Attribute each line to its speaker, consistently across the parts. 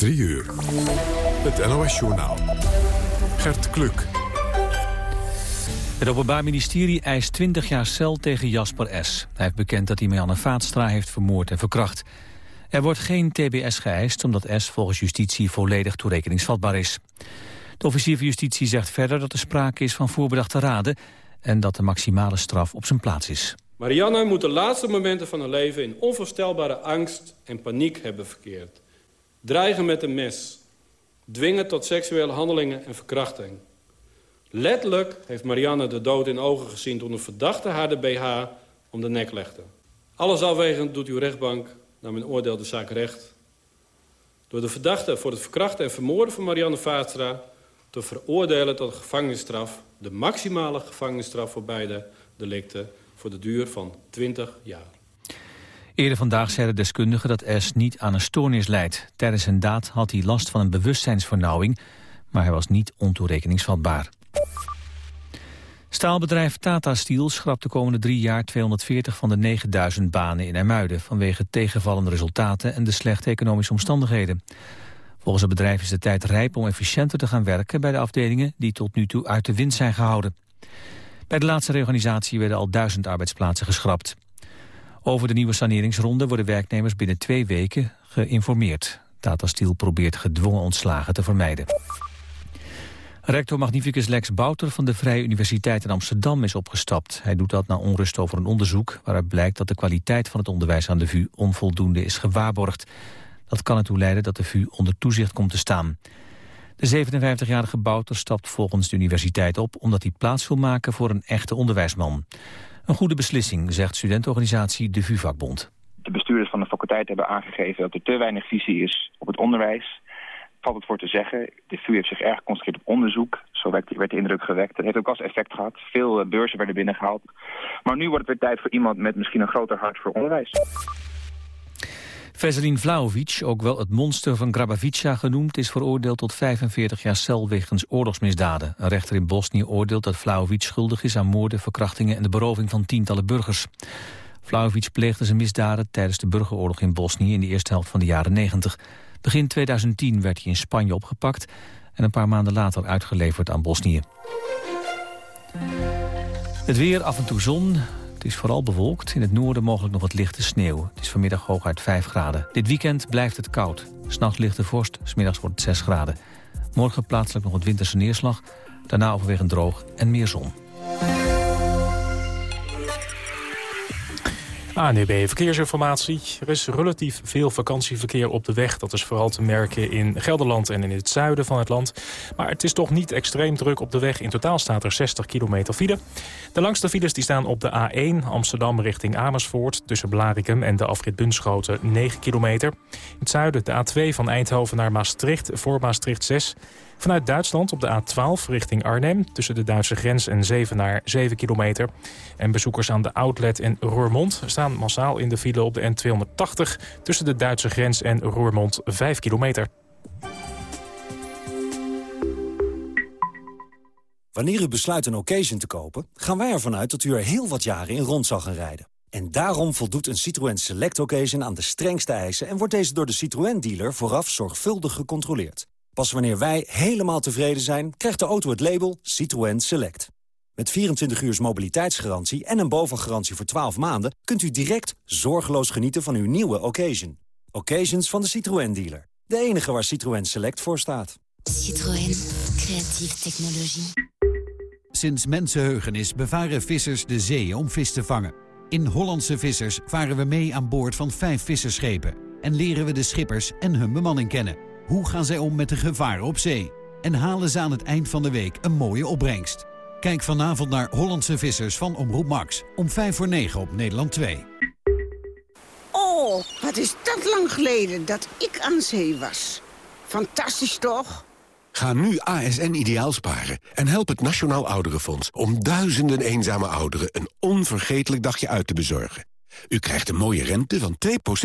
Speaker 1: 3 uur. Het NOS-journaal. Gert Kluk.
Speaker 2: Het Openbaar Ministerie eist 20 jaar cel tegen Jasper S. Hij heeft bekend dat hij Marianne Vaatstra heeft vermoord en verkracht. Er wordt geen TBS geëist omdat S volgens justitie volledig toerekeningsvatbaar is. De officier van justitie zegt verder dat er sprake is van voorbedachte raden... en dat de maximale straf op zijn plaats is.
Speaker 3: Marianne moet de laatste momenten van haar leven in onvoorstelbare angst en paniek hebben verkeerd. Dreigen met een mes. Dwingen tot seksuele handelingen en verkrachting. Letterlijk heeft Marianne de dood in ogen gezien toen een verdachte haar de BH om de nek legde. Alles afwegend doet uw rechtbank, naar mijn oordeel de zaak recht... door de verdachte voor het verkrachten en vermoorden van Marianne Vaatstra... te veroordelen tot gevangenisstraf... de maximale gevangenisstraf voor beide delicten... voor de duur van 20 jaar.
Speaker 2: Eerder vandaag zeiden deskundigen dat S niet aan een stoornis leidt. Tijdens zijn daad had hij last van een bewustzijnsvernauwing... maar hij was niet ontoerekeningsvatbaar. Staalbedrijf Tata Steel schrapt de komende drie jaar 240 van de 9000 banen in Ermuiden... vanwege tegenvallende resultaten en de slechte economische omstandigheden. Volgens het bedrijf is de tijd rijp om efficiënter te gaan werken... bij de afdelingen die tot nu toe uit de wind zijn gehouden. Bij de laatste reorganisatie werden al duizend arbeidsplaatsen geschrapt. Over de nieuwe saneringsronde worden werknemers binnen twee weken geïnformeerd. Tata Steel probeert gedwongen ontslagen te vermijden. Rector Magnificus Lex Bouter van de Vrije Universiteit in Amsterdam is opgestapt. Hij doet dat na onrust over een onderzoek waaruit blijkt dat de kwaliteit van het onderwijs aan de VU onvoldoende is gewaarborgd. Dat kan ertoe leiden dat de VU onder toezicht komt te staan. De 57-jarige Bouter stapt volgens de universiteit op omdat hij plaats wil maken voor een echte onderwijsman. Een goede beslissing, zegt studentenorganisatie de VU-vakbond.
Speaker 4: De bestuurders van de faculteit hebben aangegeven dat er te weinig visie is op het onderwijs valt het voor te zeggen. De VU heeft zich erg geconcentreerd op onderzoek. Zo werd, de indruk gewekt. Dat heeft ook als effect gehad. Veel eh, beurzen werden binnengehaald. Maar nu wordt het weer tijd voor iemand met misschien een groter hart voor onderwijs.
Speaker 2: Veselin Vlaovic, ook wel het monster van Grabavica genoemd... is veroordeeld tot 45 jaar cel wegens oorlogsmisdaden. Een rechter in Bosnië oordeelt dat Vlaovic schuldig is aan moorden, verkrachtingen... en de beroving van tientallen burgers. Vlaovic pleegde zijn misdaden tijdens de burgeroorlog in Bosnië... in de eerste helft van de jaren 90. Begin 2010 werd hij in Spanje opgepakt... en een paar maanden later uitgeleverd aan Bosnië. Het weer, af en toe zon. Het is vooral bewolkt. In het noorden mogelijk nog wat lichte sneeuw. Het is vanmiddag hooguit 5 graden. Dit weekend blijft het koud. S'nachts lichte vorst, smiddags wordt het 6 graden. Morgen plaatselijk nog wat winterse neerslag. Daarna overwegend droog en meer zon.
Speaker 5: ANUB Verkeersinformatie. Er is relatief veel vakantieverkeer op de weg. Dat is vooral te merken in Gelderland en in het zuiden van het land. Maar het is toch niet extreem druk op de weg. In totaal staat er 60 kilometer file. De langste files die staan op de A1 Amsterdam richting Amersfoort... tussen Blarikum en de afrit Bunschoten 9 kilometer. In het zuiden de A2 van Eindhoven naar Maastricht voor Maastricht 6... Vanuit Duitsland op de A12 richting Arnhem... tussen de Duitse grens en Zevenaar 7 kilometer. En bezoekers aan de Outlet in Roermond... staan massaal in de file op de N280... tussen de Duitse grens en Roermond 5 kilometer.
Speaker 6: Wanneer u besluit een occasion te kopen... gaan wij ervan uit dat u er heel wat jaren in rond zal gaan rijden. En daarom voldoet een Citroën Select Occasion aan de strengste eisen... en wordt deze door de Citroën-dealer vooraf zorgvuldig gecontroleerd. Pas wanneer wij helemaal tevreden zijn, krijgt de auto het label Citroën Select. Met 24 uur mobiliteitsgarantie en een bovengarantie voor 12 maanden... kunt u direct zorgeloos genieten van uw nieuwe occasion. Occasions van de Citroën dealer. De enige waar Citroën Select voor staat.
Speaker 7: Citroën. Creatieve technologie.
Speaker 8: Sinds mensenheugenis bevaren vissers de zee om vis te vangen. In Hollandse Vissers varen we mee aan boord van vijf visserschepen... en leren we de schippers en hun bemanning kennen... Hoe gaan zij om met de gevaren op zee? En halen ze aan het eind van de week een mooie opbrengst? Kijk vanavond naar Hollandse Vissers van Omroep Max. Om 5 voor 9 op Nederland 2.
Speaker 9: Oh, wat is dat lang geleden dat ik aan zee was. Fantastisch toch?
Speaker 10: Ga nu ASN ideaal sparen en help het Nationaal Ouderenfonds... om duizenden eenzame ouderen een onvergetelijk dagje uit te bezorgen. U krijgt een mooie rente van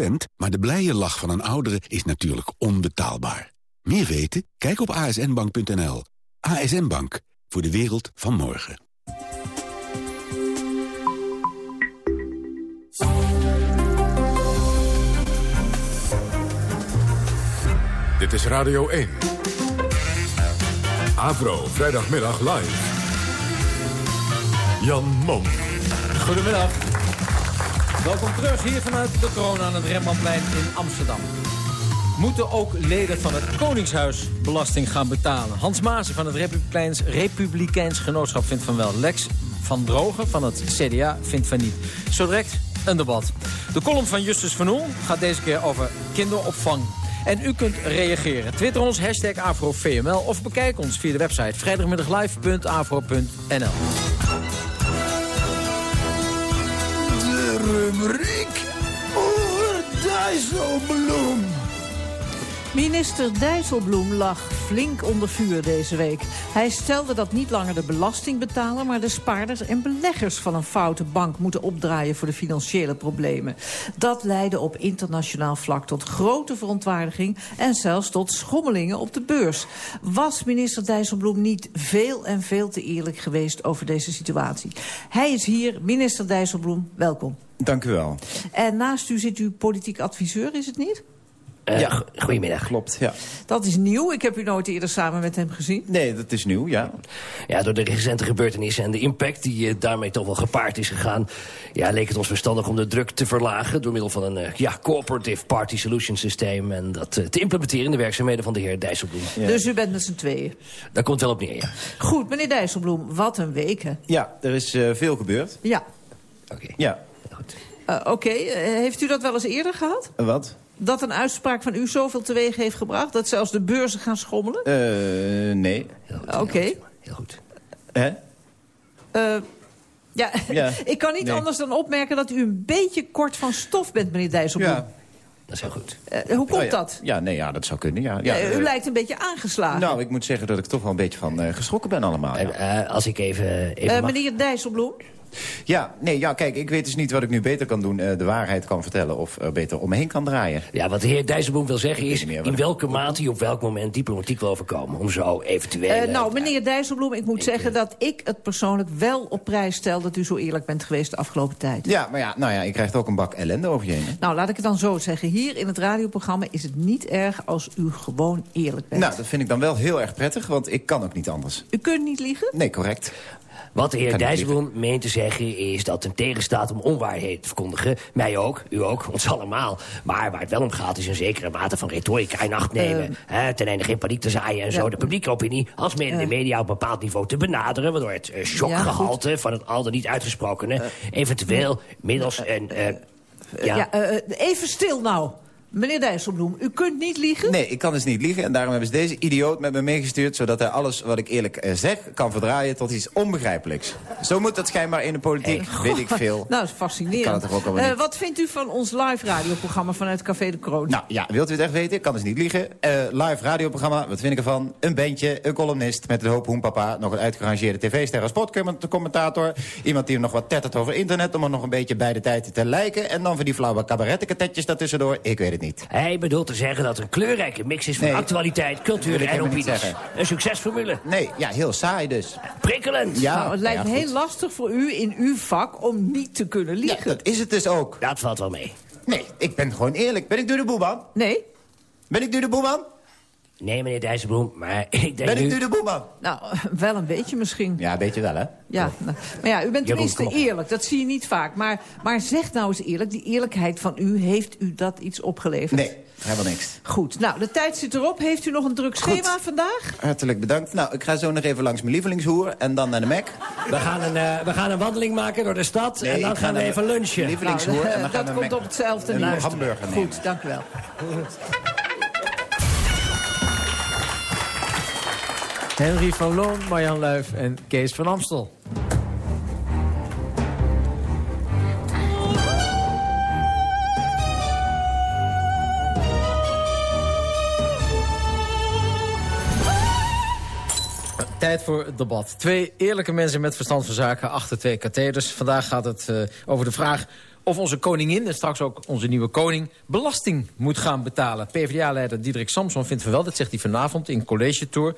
Speaker 10: 2%, maar de blije lach van een oudere is natuurlijk onbetaalbaar. Meer weten? Kijk op asnbank.nl. ASN Bank, voor de wereld van morgen.
Speaker 1: Dit is Radio 1. Avro, vrijdagmiddag live. Jan Mom.
Speaker 11: Goedemiddag. Welkom terug hier vanuit de kroon aan het Rembrandtplein in Amsterdam. Moeten ook leden van het Koningshuis belasting gaan betalen? Hans Maassen van het Republikeins, Republikeins Genootschap vindt van wel. Lex van Drogen van het CDA vindt van niet. Zo direct een debat. De column van Justus van Oel gaat deze keer over kinderopvang. En u kunt reageren. Twitter ons, hashtag AfroVML of bekijk ons via de website vrijdagmiddaglive.afro.nl.
Speaker 12: Rubriek over Dijsselbloem.
Speaker 5: Minister Dijsselbloem lag flink onder vuur deze week. Hij stelde dat niet langer de belastingbetaler... maar de spaarders en beleggers van een foute bank moeten opdraaien... voor de financiële problemen. Dat leidde op internationaal vlak tot grote verontwaardiging... en zelfs tot schommelingen op de beurs. Was minister Dijsselbloem niet veel en veel te eerlijk geweest... over deze situatie? Hij is hier, minister Dijsselbloem, welkom.
Speaker 13: Dank u wel.
Speaker 5: En naast u zit uw politiek adviseur, is het niet?
Speaker 13: Uh, ja, goedemiddag. Klopt, ja.
Speaker 5: Dat is nieuw. Ik heb u nooit eerder samen met hem gezien.
Speaker 13: Nee, dat is nieuw, ja.
Speaker 14: Ja, door de recente gebeurtenissen en de impact die uh, daarmee toch wel gepaard is gegaan... Ja, leek het ons verstandig om de druk te verlagen... door middel van een uh, ja, cooperative party solution systeem... en dat te implementeren in de werkzaamheden van de heer Dijsselbloem.
Speaker 5: Ja. Dus u bent met z'n tweeën?
Speaker 14: Daar komt wel op neer, ja.
Speaker 5: Goed, meneer Dijsselbloem, wat een week, hè?
Speaker 13: Ja, er is veel gebeurd.
Speaker 5: Ja.
Speaker 14: Oké.
Speaker 13: Okay. Ja.
Speaker 14: Goed.
Speaker 5: Oké, okay. heeft u dat wel eens eerder gehad?
Speaker 13: Wat?
Speaker 5: Dat een uitspraak van u zoveel teweeg heeft gebracht... dat zelfs de beurzen gaan schommelen?
Speaker 13: Uh, nee.
Speaker 5: Oké. Okay.
Speaker 14: Heel goed.
Speaker 13: Hè?
Speaker 5: Uh, ja, ja, ik kan niet nee. anders dan opmerken dat u een beetje kort van stof bent, meneer Dijsselbloem.
Speaker 13: Ja.
Speaker 14: Dat is heel goed.
Speaker 5: Uh, hoe komt
Speaker 13: oh, ja.
Speaker 5: dat?
Speaker 13: Ja, nee, ja, dat zou kunnen, ja. ja
Speaker 5: u lijkt een beetje aangeslagen.
Speaker 13: Nou, ik moet zeggen dat ik toch wel een beetje van geschrokken ben allemaal.
Speaker 14: Ja. als ik even, even mag...
Speaker 5: Meneer Dijsselbloem?
Speaker 13: Ja, nee, ja, kijk, ik weet dus niet wat ik nu beter kan doen. Uh, de waarheid kan vertellen of er beter om me heen kan draaien.
Speaker 14: Ja, wat de heer Dijsselbloem wil zeggen is... in welke mate hij op welk moment diplomatiek wil overkomen. Om zo eventueel...
Speaker 5: Uh, nou, meneer Dijsselbloem, ik moet ik, zeggen dat ik het persoonlijk wel op prijs stel... dat u zo eerlijk bent geweest de afgelopen tijd.
Speaker 13: Ja, maar ja, nou ja, ik krijg ook een bak ellende over je heen. Hè?
Speaker 5: Nou, laat ik het dan zo zeggen. Hier in het radioprogramma is het niet erg als u gewoon eerlijk bent.
Speaker 13: Nou, dat vind ik dan wel heel erg prettig, want ik kan ook niet anders.
Speaker 5: U kunt niet liegen?
Speaker 13: Nee, correct.
Speaker 14: Wat de heer Dijsselbloem meent te zeggen is dat het tegenstaat om onwaarheid te verkondigen. Mij ook, u ook, ons allemaal. Maar waar het wel om gaat is een zekere mate van retorica in acht nemen. Uh, hè, ten einde geen paniek te zaaien en ja. zo de publieke opinie... als mede uh, de media op een bepaald niveau te benaderen... waardoor het uh, shockgehalte ja, van het al dan niet uitgesprokene... eventueel middels een...
Speaker 5: ja, even stil nou. Meneer Dijsselbloem, u kunt niet liegen?
Speaker 13: Nee, ik kan dus niet liegen. En daarom hebben ze deze idioot met me meegestuurd... zodat hij alles wat ik eerlijk eh, zeg kan verdraaien tot iets onbegrijpelijks. Zo moet dat schijnbaar in de politiek, hey, weet ik veel.
Speaker 5: Nou, dat is fascinerend.
Speaker 13: Kan het ook uh,
Speaker 5: wat vindt u van ons live radioprogramma vanuit Café de Kroon?
Speaker 13: Nou ja, wilt u het echt weten? Ik kan dus niet liegen. Uh, live radioprogramma, wat vind ik ervan? Een bandje, een columnist met een hoop hoenpapa... nog een uitgerangeerde tv-ster als sportcommentator... iemand die nog wat tettert over internet... om er nog een beetje bij de tijd te lijken... en dan voor die flauwe cabarettenkatetjes daartussendoor. Ik weet het niet.
Speaker 14: Hij bedoelt te zeggen dat het een kleurrijke mix is van
Speaker 13: Nee.
Speaker 14: actualiteit, cultuur en opinies. Een succesformule.
Speaker 13: Nee, ja, heel saai dus.
Speaker 14: Prikkelend.
Speaker 13: Ja,
Speaker 5: Nou, het lijkt
Speaker 13: ja,
Speaker 5: heel lastig voor u in uw vak om niet te kunnen
Speaker 13: Ja,
Speaker 5: liegen.
Speaker 13: dat is het dus ook.
Speaker 14: Dat valt wel mee.
Speaker 13: Nee, ik ben gewoon eerlijk. Ben ik door de boeman?
Speaker 5: Nee?
Speaker 13: Ben ik door de boeman?
Speaker 14: Nee, meneer Dijsselbloem, maar ik denk
Speaker 13: Ben
Speaker 14: nu...
Speaker 13: ik door de boeman?
Speaker 5: Nou, wel een beetje misschien.
Speaker 13: Ja, weet je wel, hè?
Speaker 5: Ja, nou, maar ja, u bent
Speaker 14: Jeroen,
Speaker 5: tenminste eerlijk. Dat zie je niet vaak. Maar, maar zeg nou eens eerlijk, die eerlijkheid van u, heeft u dat iets opgeleverd?
Speaker 13: Nee, helemaal niks.
Speaker 5: Goed, nou, de tijd zit erop. Heeft u nog een druk schema vandaag?
Speaker 13: Hartelijk bedankt. Nou, ik ga zo nog even langs mijn lievelingshoer en dan naar de Mac.
Speaker 14: We gaan, een, eh, we gaan een wandeling maken door de stad
Speaker 13: Nee,
Speaker 14: en dan gaan we even lunchen.
Speaker 13: Lievelingshoer
Speaker 5: Nou,
Speaker 13: en dan gaan
Speaker 5: dat
Speaker 13: we
Speaker 5: komt
Speaker 13: Mac-
Speaker 5: op hetzelfde
Speaker 13: een
Speaker 5: neer.
Speaker 13: hamburger nemen.
Speaker 5: Goed, dank u wel.
Speaker 11: Henry van Loon, Marjan Luif en Kees van Amstel. Tijd voor het debat. Twee eerlijke mensen met verstand van zaken achter twee katheders. Vandaag gaat het eh, over de vraag of onze koningin en straks ook onze nieuwe koning... belasting moet gaan betalen. PvdA-leider Diederik Samson vindt van dat zegt hij vanavond in College Tour.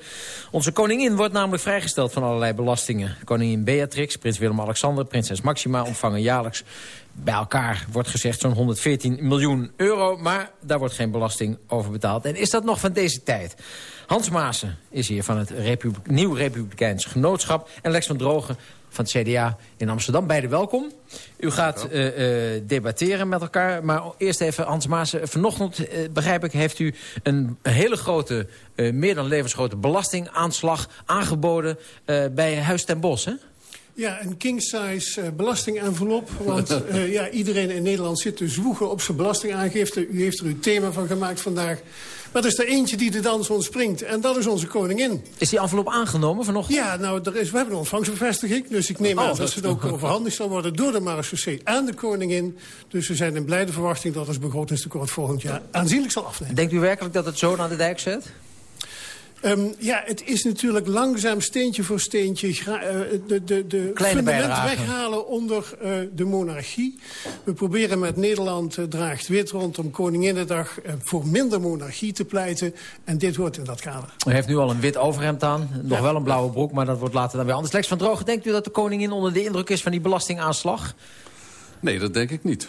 Speaker 11: Onze koningin wordt namelijk vrijgesteld van allerlei belastingen. Koningin Beatrix, prins Willem-Alexander, prinses Maxima... ontvangen jaarlijks bij elkaar, wordt gezegd, zo'n 114 miljoen euro. Maar daar wordt geen belasting over betaald. En is dat nog van deze tijd? Hans Maassen is hier van het Nieuw Republikeins Genootschap... en Lex van Drogen van het CDA in Amsterdam. Beide welkom. U gaat uh, uh, debatteren met elkaar. Maar eerst even, Hans Maassen. Vanochtend, uh, begrijp ik, heeft u een hele grote, meer dan levensgrote belastingaanslag aangeboden bij Huis ten Bos, hè?
Speaker 15: Ja, een king-size uh, belastingenvelop. Want uh, ja, iedereen in Nederland zit te zwoegen op zijn belastingaangifte. U heeft er uw thema van gemaakt vandaag. Maar er is er eentje die de dans ontspringt. En dat is onze koningin.
Speaker 11: Is die envelop aangenomen vanochtend?
Speaker 15: Ja, nou, er is, we hebben een ontvangstbevestiging. Dus ik neem oh, aan dat het ook overhandigd zal worden door de marechaussee aan de koningin. Dus we zijn in blijde verwachting dat het begrotingstekort volgend jaar aanzienlijk zal afnemen.
Speaker 11: Denkt u werkelijk dat het zo naar de dijk zet?
Speaker 15: Um, ja, het is natuurlijk langzaam steentje voor steentje uh, de, de, de fundament weghalen onder uh, de monarchie. We proberen met Nederland uh, draagt wit rondom Koninginnedag voor minder monarchie te pleiten. En dit hoort in dat kader.
Speaker 11: U heeft nu al een wit overhemd aan, nog ja. wel een blauwe broek, maar dat wordt later dan weer anders. Lex van Drogen, denkt u dat de koningin onder de indruk is van die belastingaanslag?
Speaker 16: Nee, dat denk ik niet.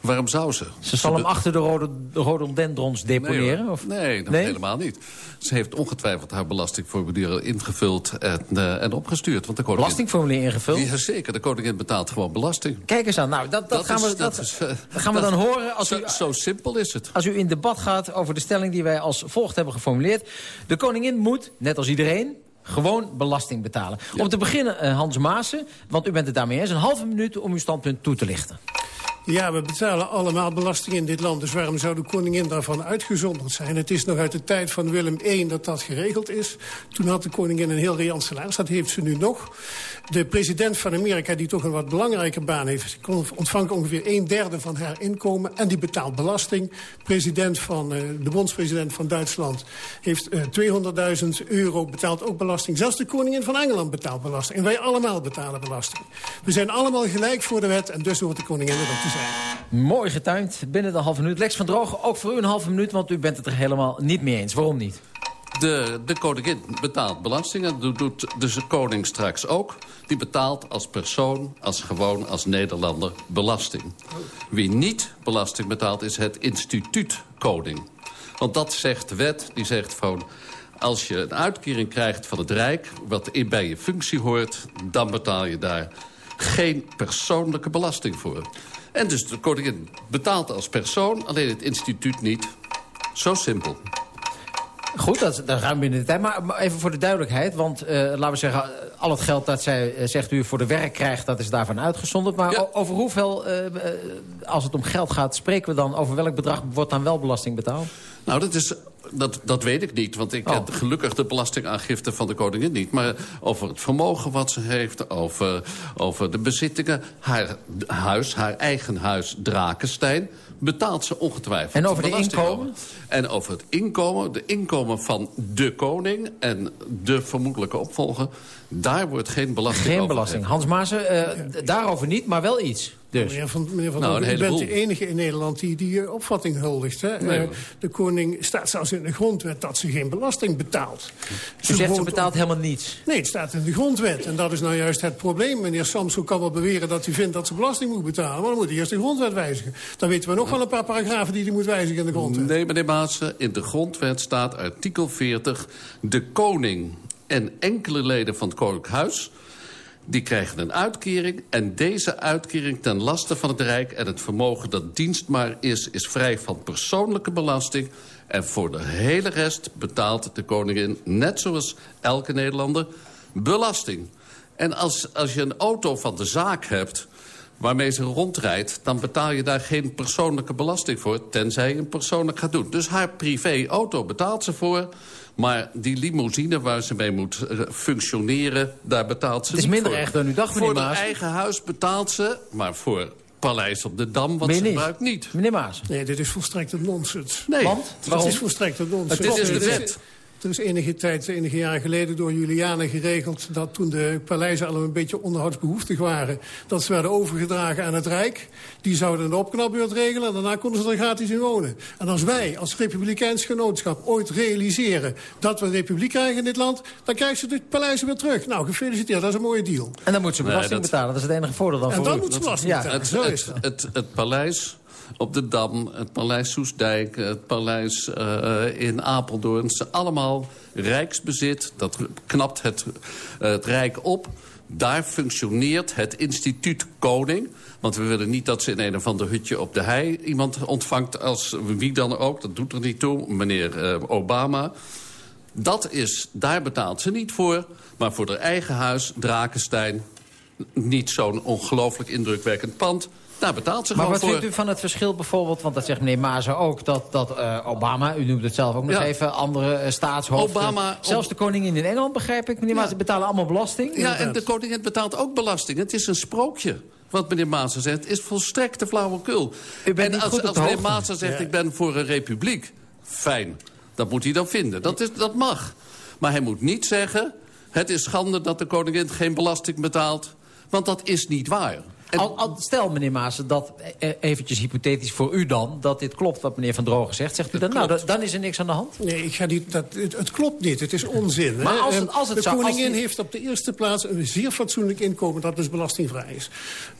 Speaker 16: Waarom zou ze?
Speaker 11: Ze zal hem achter de rode, rhododendrons deponeren?
Speaker 16: Nee,
Speaker 11: of?
Speaker 16: nee, nee, helemaal niet. Ze heeft ongetwijfeld haar belastingformulier ingevuld en, uh, en opgestuurd. Want de koningin,
Speaker 11: belastingformulier ingevuld?
Speaker 16: Ja, zeker. De koningin betaalt gewoon belasting.
Speaker 11: Kijk eens aan. Nou, dat, dat, dat gaan, is, we, dat, is, uh, gaan we dan horen. Als
Speaker 16: zo,
Speaker 11: u,
Speaker 16: zo simpel is het.
Speaker 11: Als u in debat gaat over de stelling die wij als volgt hebben geformuleerd. De koningin moet, net als iedereen, gewoon belasting betalen. Ja. Om te beginnen, uh, Hans Maassen, want u bent het daarmee eens... een halve minuut om uw standpunt toe te lichten.
Speaker 15: Ja, we betalen allemaal belasting in dit land. Dus waarom zou de koningin daarvan uitgezonderd zijn? Het is nog uit de tijd van Willem I dat dat geregeld is. Toen had de koningin een heel riant salaris. Dat heeft ze nu nog. De president van Amerika, die toch een wat belangrijke baan heeft... ontvangt ongeveer een derde van haar inkomen. En die betaalt belasting. President van, uh, de bondspresident van Duitsland heeft uh, 200.000 euro betaalt ook belasting. Zelfs de koningin van Engeland betaalt belasting. En wij allemaal betalen belasting. We zijn allemaal gelijk voor de wet. En dus hoort de koningin er ook te zijn.
Speaker 11: Mooi getuind, binnen de halve minuut. Lex van Drogen, ook voor u een halve minuut, want u bent het er helemaal niet mee eens. Waarom niet?
Speaker 16: De, de koningin betaalt belastingen, dat doet de koning straks ook. Die betaalt als persoon, als gewoon, als Nederlander belasting. Wie niet belasting betaalt is het instituut koning. Want dat zegt de wet, die zegt van... als je een uitkering krijgt van het Rijk, wat bij je functie hoort... dan betaal je daar geen persoonlijke belasting voor. En dus de koningin betaalt als persoon, alleen het instituut niet. Zo simpel.
Speaker 11: Goed, dat, dat gaan we binnen de tijd. Maar even voor de duidelijkheid, want uh, laten we zeggen... al het geld dat zij, uh, zegt u, voor de werk krijgt, dat is daarvan uitgezonderd. Maar ja. over hoeveel, uh, als het om geld gaat, spreken we dan... over welk bedrag wordt dan wel belasting betaald?
Speaker 16: Nou, dat is dat, dat weet ik niet, want ik oh. heb gelukkig de belastingaangifte van de koningin niet. Maar over het vermogen wat ze heeft, over, over de bezittingen... haar huis, haar eigen huis Drakenstein betaalt ze ongetwijfeld.
Speaker 11: En over de inkomen?
Speaker 16: En over het inkomen, de inkomen van de koning en de vermoedelijke opvolger... daar wordt geen belasting
Speaker 11: Geen belasting. Hans Maassen, uh, daarover niet, maar wel iets. Dus.
Speaker 15: Meneer Van, meneer van nou, u bent de enige in Nederland die die opvatting huldigt. Hè? Nee, uh, de koning staat zelfs in de grondwet dat ze geen belasting betaalt.
Speaker 11: Ze, zegt ze betaalt helemaal niets?
Speaker 15: Nee, het staat in de grondwet. En dat is nou juist het probleem. Meneer Samson kan wel beweren dat hij vindt dat ze belasting moet betalen. Maar dan moet hij eerst de grondwet wijzigen. Dan weten we nog wel een paar paragrafen die hij moet wijzigen in de grondwet.
Speaker 16: Nee, meneer Maassen, in de grondwet staat artikel 40... de koning en enkele leden van het koninklijk huis die krijgen een uitkering. En deze uitkering ten laste van het Rijk en het vermogen dat dienstbaar is... is vrij van persoonlijke belasting. En voor de hele rest betaalt de koningin, net zoals elke Nederlander, belasting. En als, als je een auto van de zaak hebt waarmee ze rondrijdt... dan betaal je daar geen persoonlijke belasting voor... tenzij je een persoonlijk gaat doen. Dus haar privé-auto betaalt ze voor... Maar die limousine waar ze mee moet uh, functioneren, daar betaalt ze
Speaker 11: Het is minder erg dan u dacht,
Speaker 16: meneer
Speaker 11: Maas.
Speaker 16: Voor haar eigen huis betaalt ze, maar voor Paleis op de Dam, wat ze gebruikt niet.
Speaker 11: Meneer Maas.
Speaker 15: Nee, dit is volstrekt een nonsens.
Speaker 16: Nee.
Speaker 11: Want?
Speaker 15: Het is volstrekt een nonsens.
Speaker 16: Het is de wet.
Speaker 15: Er is enige tijd, enige jaren geleden door Julianen geregeld... dat toen de paleizen allemaal een beetje onderhoudsbehoeftig waren... dat ze werden overgedragen aan het Rijk. Die zouden de opknapbeurt regelen en daarna konden ze er gratis in wonen. En als wij als Republikeins Genootschap ooit realiseren... dat we een republiek krijgen in dit land... dan krijgen ze de paleizen weer terug. Nou, gefeliciteerd, dat is een mooie deal.
Speaker 11: En dan moeten ze belasting betalen, dat is het enige voordeel dan
Speaker 15: en
Speaker 11: voor
Speaker 15: dan
Speaker 11: u.
Speaker 15: moeten ze belasting
Speaker 11: Ja.
Speaker 15: betalen,
Speaker 16: Het,
Speaker 15: zo
Speaker 16: het,
Speaker 15: is dat.
Speaker 16: het, het paleis op de Dam, het paleis Soesdijk, het paleis eh, in Apeldoorn... zijn allemaal rijksbezit. Dat knapt het, eh, het Rijk op. Daar functioneert het instituut Koning. Want we willen niet dat ze in een of ander hutje op de hei... iemand ontvangt als wie dan ook. Dat doet er niet toe, meneer eh, Obama. Dat is, daar betaalt ze niet voor. Maar voor haar eigen huis, Drakenstein... niet zo'n ongelooflijk indrukwekkend pand... Daar betaalt ze
Speaker 11: Maar
Speaker 16: gewoon
Speaker 11: wat
Speaker 16: voor.
Speaker 11: vindt u van het verschil bijvoorbeeld... want dat zegt meneer Mazen ook, dat, dat eh, Obama... u noemt het zelf ook nog
Speaker 16: Ja.
Speaker 11: even, andere eh, staatshoofden...
Speaker 16: Obama-
Speaker 11: zelfs de koningin in Engeland, begrijp ik, meneer Mazen... betalen allemaal belasting.
Speaker 16: Ja, en de koningin betaalt ook belasting. Het is een sprookje. Wat meneer Maassen zegt, is volstrekte flauwekul.
Speaker 11: U bent
Speaker 16: en
Speaker 11: niet
Speaker 16: als,
Speaker 11: goed op
Speaker 16: als
Speaker 11: de
Speaker 16: meneer. Maassen zegt,
Speaker 11: Ja.
Speaker 16: ik ben voor een republiek. Fijn. Dat moet hij dan vinden. Dat, is, dat mag. Maar hij moet niet zeggen... het is schande dat de koningin geen belasting betaalt. Want dat is niet waar.
Speaker 11: Al, al- stel, meneer Maassen, dat eh, eventjes hypothetisch voor u dan... dat dit klopt wat meneer Van Drogen zegt. Zegt u dan, nou, dan, dan is er niks aan de hand?
Speaker 15: Nee, ik ga niet, dat, het, het klopt niet. Het is onzin.
Speaker 11: Maar
Speaker 15: hè.
Speaker 11: als het-
Speaker 15: En
Speaker 11: als het
Speaker 15: de
Speaker 11: zou- als
Speaker 15: koningin
Speaker 11: die-
Speaker 15: heeft op de eerste plaats een zeer fatsoenlijk inkomen... dat dus belastingvrij is.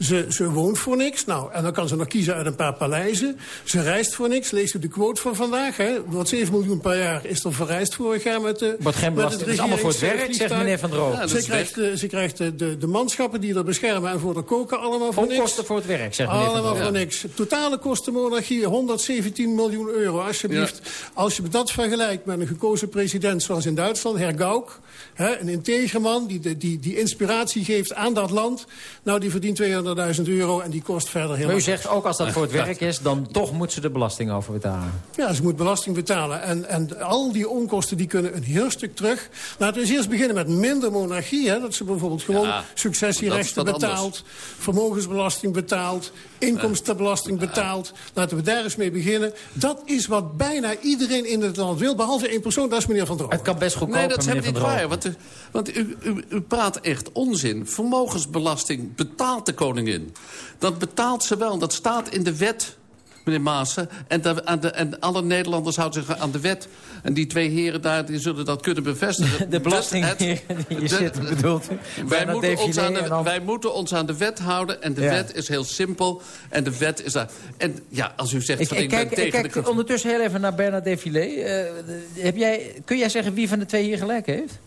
Speaker 15: Ze, ze woont voor niks. Nou, en dan kan ze nog kiezen uit een paar paleizen. Ze reist voor niks. Leest u de quote van vandaag. Hè? Wat 7 miljoen per jaar is er verreisd vorig jaar met de
Speaker 11: Wordt geen belasting. Het is allemaal voor het werk, zegt meneer Van Drogen. Ja,
Speaker 15: ze krijgt, eh, ze krijgt de, de, de manschappen die er beschermen en voor de koken allemaal voor niks.
Speaker 11: Onkosten voor het werk, meneer Van
Speaker 15: Allemaal voor niks. Totale kosten monarchie 117 miljoen euro. Alsjeblieft. Als je dat vergelijkt met een gekozen president zoals in Duitsland, Herr Gauck. Hè, een integer man die, die, die inspiratie geeft aan dat land. Nou, die verdient 200.000 euro en die kost verder helemaal
Speaker 11: Maar u zegt ook als dat voor het werk is... dan toch moet ze de belasting over betalen.
Speaker 15: ja, ze moet belasting betalen. En, en al die onkosten die kunnen een heel stuk terug. Laten we eens eerst beginnen met minder monarchie. Hè? Dat ze bijvoorbeeld gewoon
Speaker 16: Ja,
Speaker 15: successierechten betaalt. Vermogensbelasting betaalt. Inkomstenbelasting betaalt. Laten we daar eens mee beginnen. Dat is wat bijna iedereen in het land wil. Behalve één persoon, dat is meneer Van Droog.
Speaker 11: Het kan best goedkoper,
Speaker 16: Nee, dat
Speaker 11: meneer Van
Speaker 16: niet
Speaker 11: Drogen.
Speaker 16: waar. Want, want u, u, u praat echt onzin. Vermogensbelasting betaalt de koningin. Dat betaalt ze wel. Dat staat in de wet, meneer Maassen. En, de, aan de, en alle Nederlanders houden zich aan de wet. En die twee heren daar die zullen dat kunnen bevestigen.
Speaker 11: De belasting die je zit, bedoelt u?
Speaker 16: wij moeten, ons aan de, wij moeten ons aan de wet houden. En de
Speaker 11: Ja.
Speaker 16: wet is heel simpel. En de wet is daar... En ja, als u zegt...
Speaker 11: Ik,
Speaker 16: van,
Speaker 11: ik kijk, ik
Speaker 16: tegen
Speaker 11: kijk
Speaker 16: de...
Speaker 11: ondertussen heel even naar Bernard Defilé. Eh, heb jij, kun jij zeggen wie van de twee hier gelijk heeft?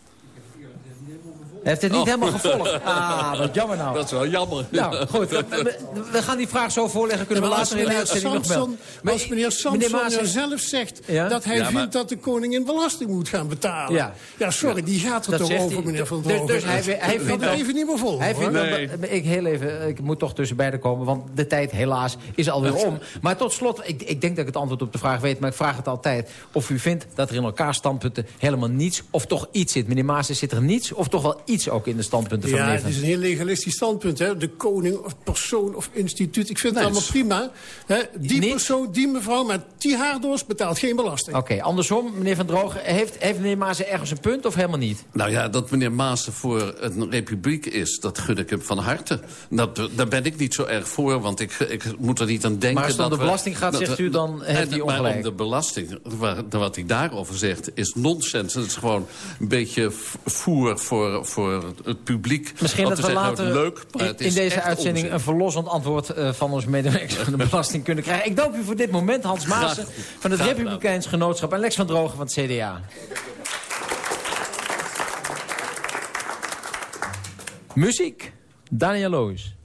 Speaker 11: Hij heeft het niet
Speaker 16: Oh.
Speaker 11: helemaal gevolgd. Ah, wat jammer nou.
Speaker 16: Dat is wel jammer.
Speaker 11: Nou, goed. We, gaan die vraag zo voorleggen. Kunnen we
Speaker 15: Maar
Speaker 11: later in de uitzending nog
Speaker 15: Samson,
Speaker 11: melden.
Speaker 15: als meneer Samson
Speaker 11: Maas
Speaker 15: nou zelf zegt
Speaker 11: Ja?
Speaker 15: dat hij
Speaker 16: Ja, maar-
Speaker 15: vindt dat de koningin belasting moet gaan betalen.
Speaker 11: Ja.
Speaker 15: Ja, sorry, die gaat er
Speaker 11: Dat
Speaker 15: toch over,
Speaker 11: hij.
Speaker 15: meneer Van
Speaker 11: Dus-
Speaker 15: Drogen.
Speaker 11: dus hij- hij vindt
Speaker 15: het
Speaker 11: wel-
Speaker 15: even niet meer vol.
Speaker 11: Hij vindt wel dat- ik, heel even, ik moet toch tussen beiden komen, want de tijd helaas is alweer om. Maar tot slot, ik, ik denk dat ik het antwoord op de vraag weet... maar ik vraag het altijd of u vindt dat er in elkaar standpunten helemaal niets... of toch iets zit. Meneer Maas, zit er niets of toch wel iets ook in de standpunten van
Speaker 15: Ja,
Speaker 11: meneer
Speaker 15: het is een heel legalistisch standpunt. Hè? De koning of persoon of instituut. Ik vind het allemaal prima. Hè? Die
Speaker 11: Niet-
Speaker 15: persoon, die mevrouw met die haardoos betaalt geen belasting.
Speaker 11: Oké, andersom, meneer Van Drogen, heeft, heeft meneer Maas ergens een punt of helemaal niet?
Speaker 16: Nou ja, dat meneer Maassen voor een republiek is, dat gun ik hem van harte. Dat, daar ben ik niet zo erg voor, want ik, ik moet er niet aan denken...
Speaker 11: Maar als het om
Speaker 16: dat
Speaker 11: de
Speaker 16: we-
Speaker 11: belasting gaat, zegt
Speaker 16: we-
Speaker 11: u, dan heeft
Speaker 16: En-
Speaker 11: hij
Speaker 16: Maar
Speaker 11: ongelijk.
Speaker 16: om de belasting, wat hij daarover zegt, is nonsens. Het is gewoon een beetje voer voor, voor het publiek.
Speaker 11: Misschien dat we
Speaker 16: zeggen,
Speaker 11: later
Speaker 16: nou, leuk, maar
Speaker 11: in, deze uitzending
Speaker 16: onzin.
Speaker 11: een verlossend antwoord eh, van ons medewerkers van de belasting kunnen krijgen. Ik dank u voor dit moment, Hans Maassen
Speaker 16: Graag-
Speaker 11: van het
Speaker 16: graag.
Speaker 11: Republikeins Genootschap en Lex van Drogen van het CDA. Muziek, Daniel Loos.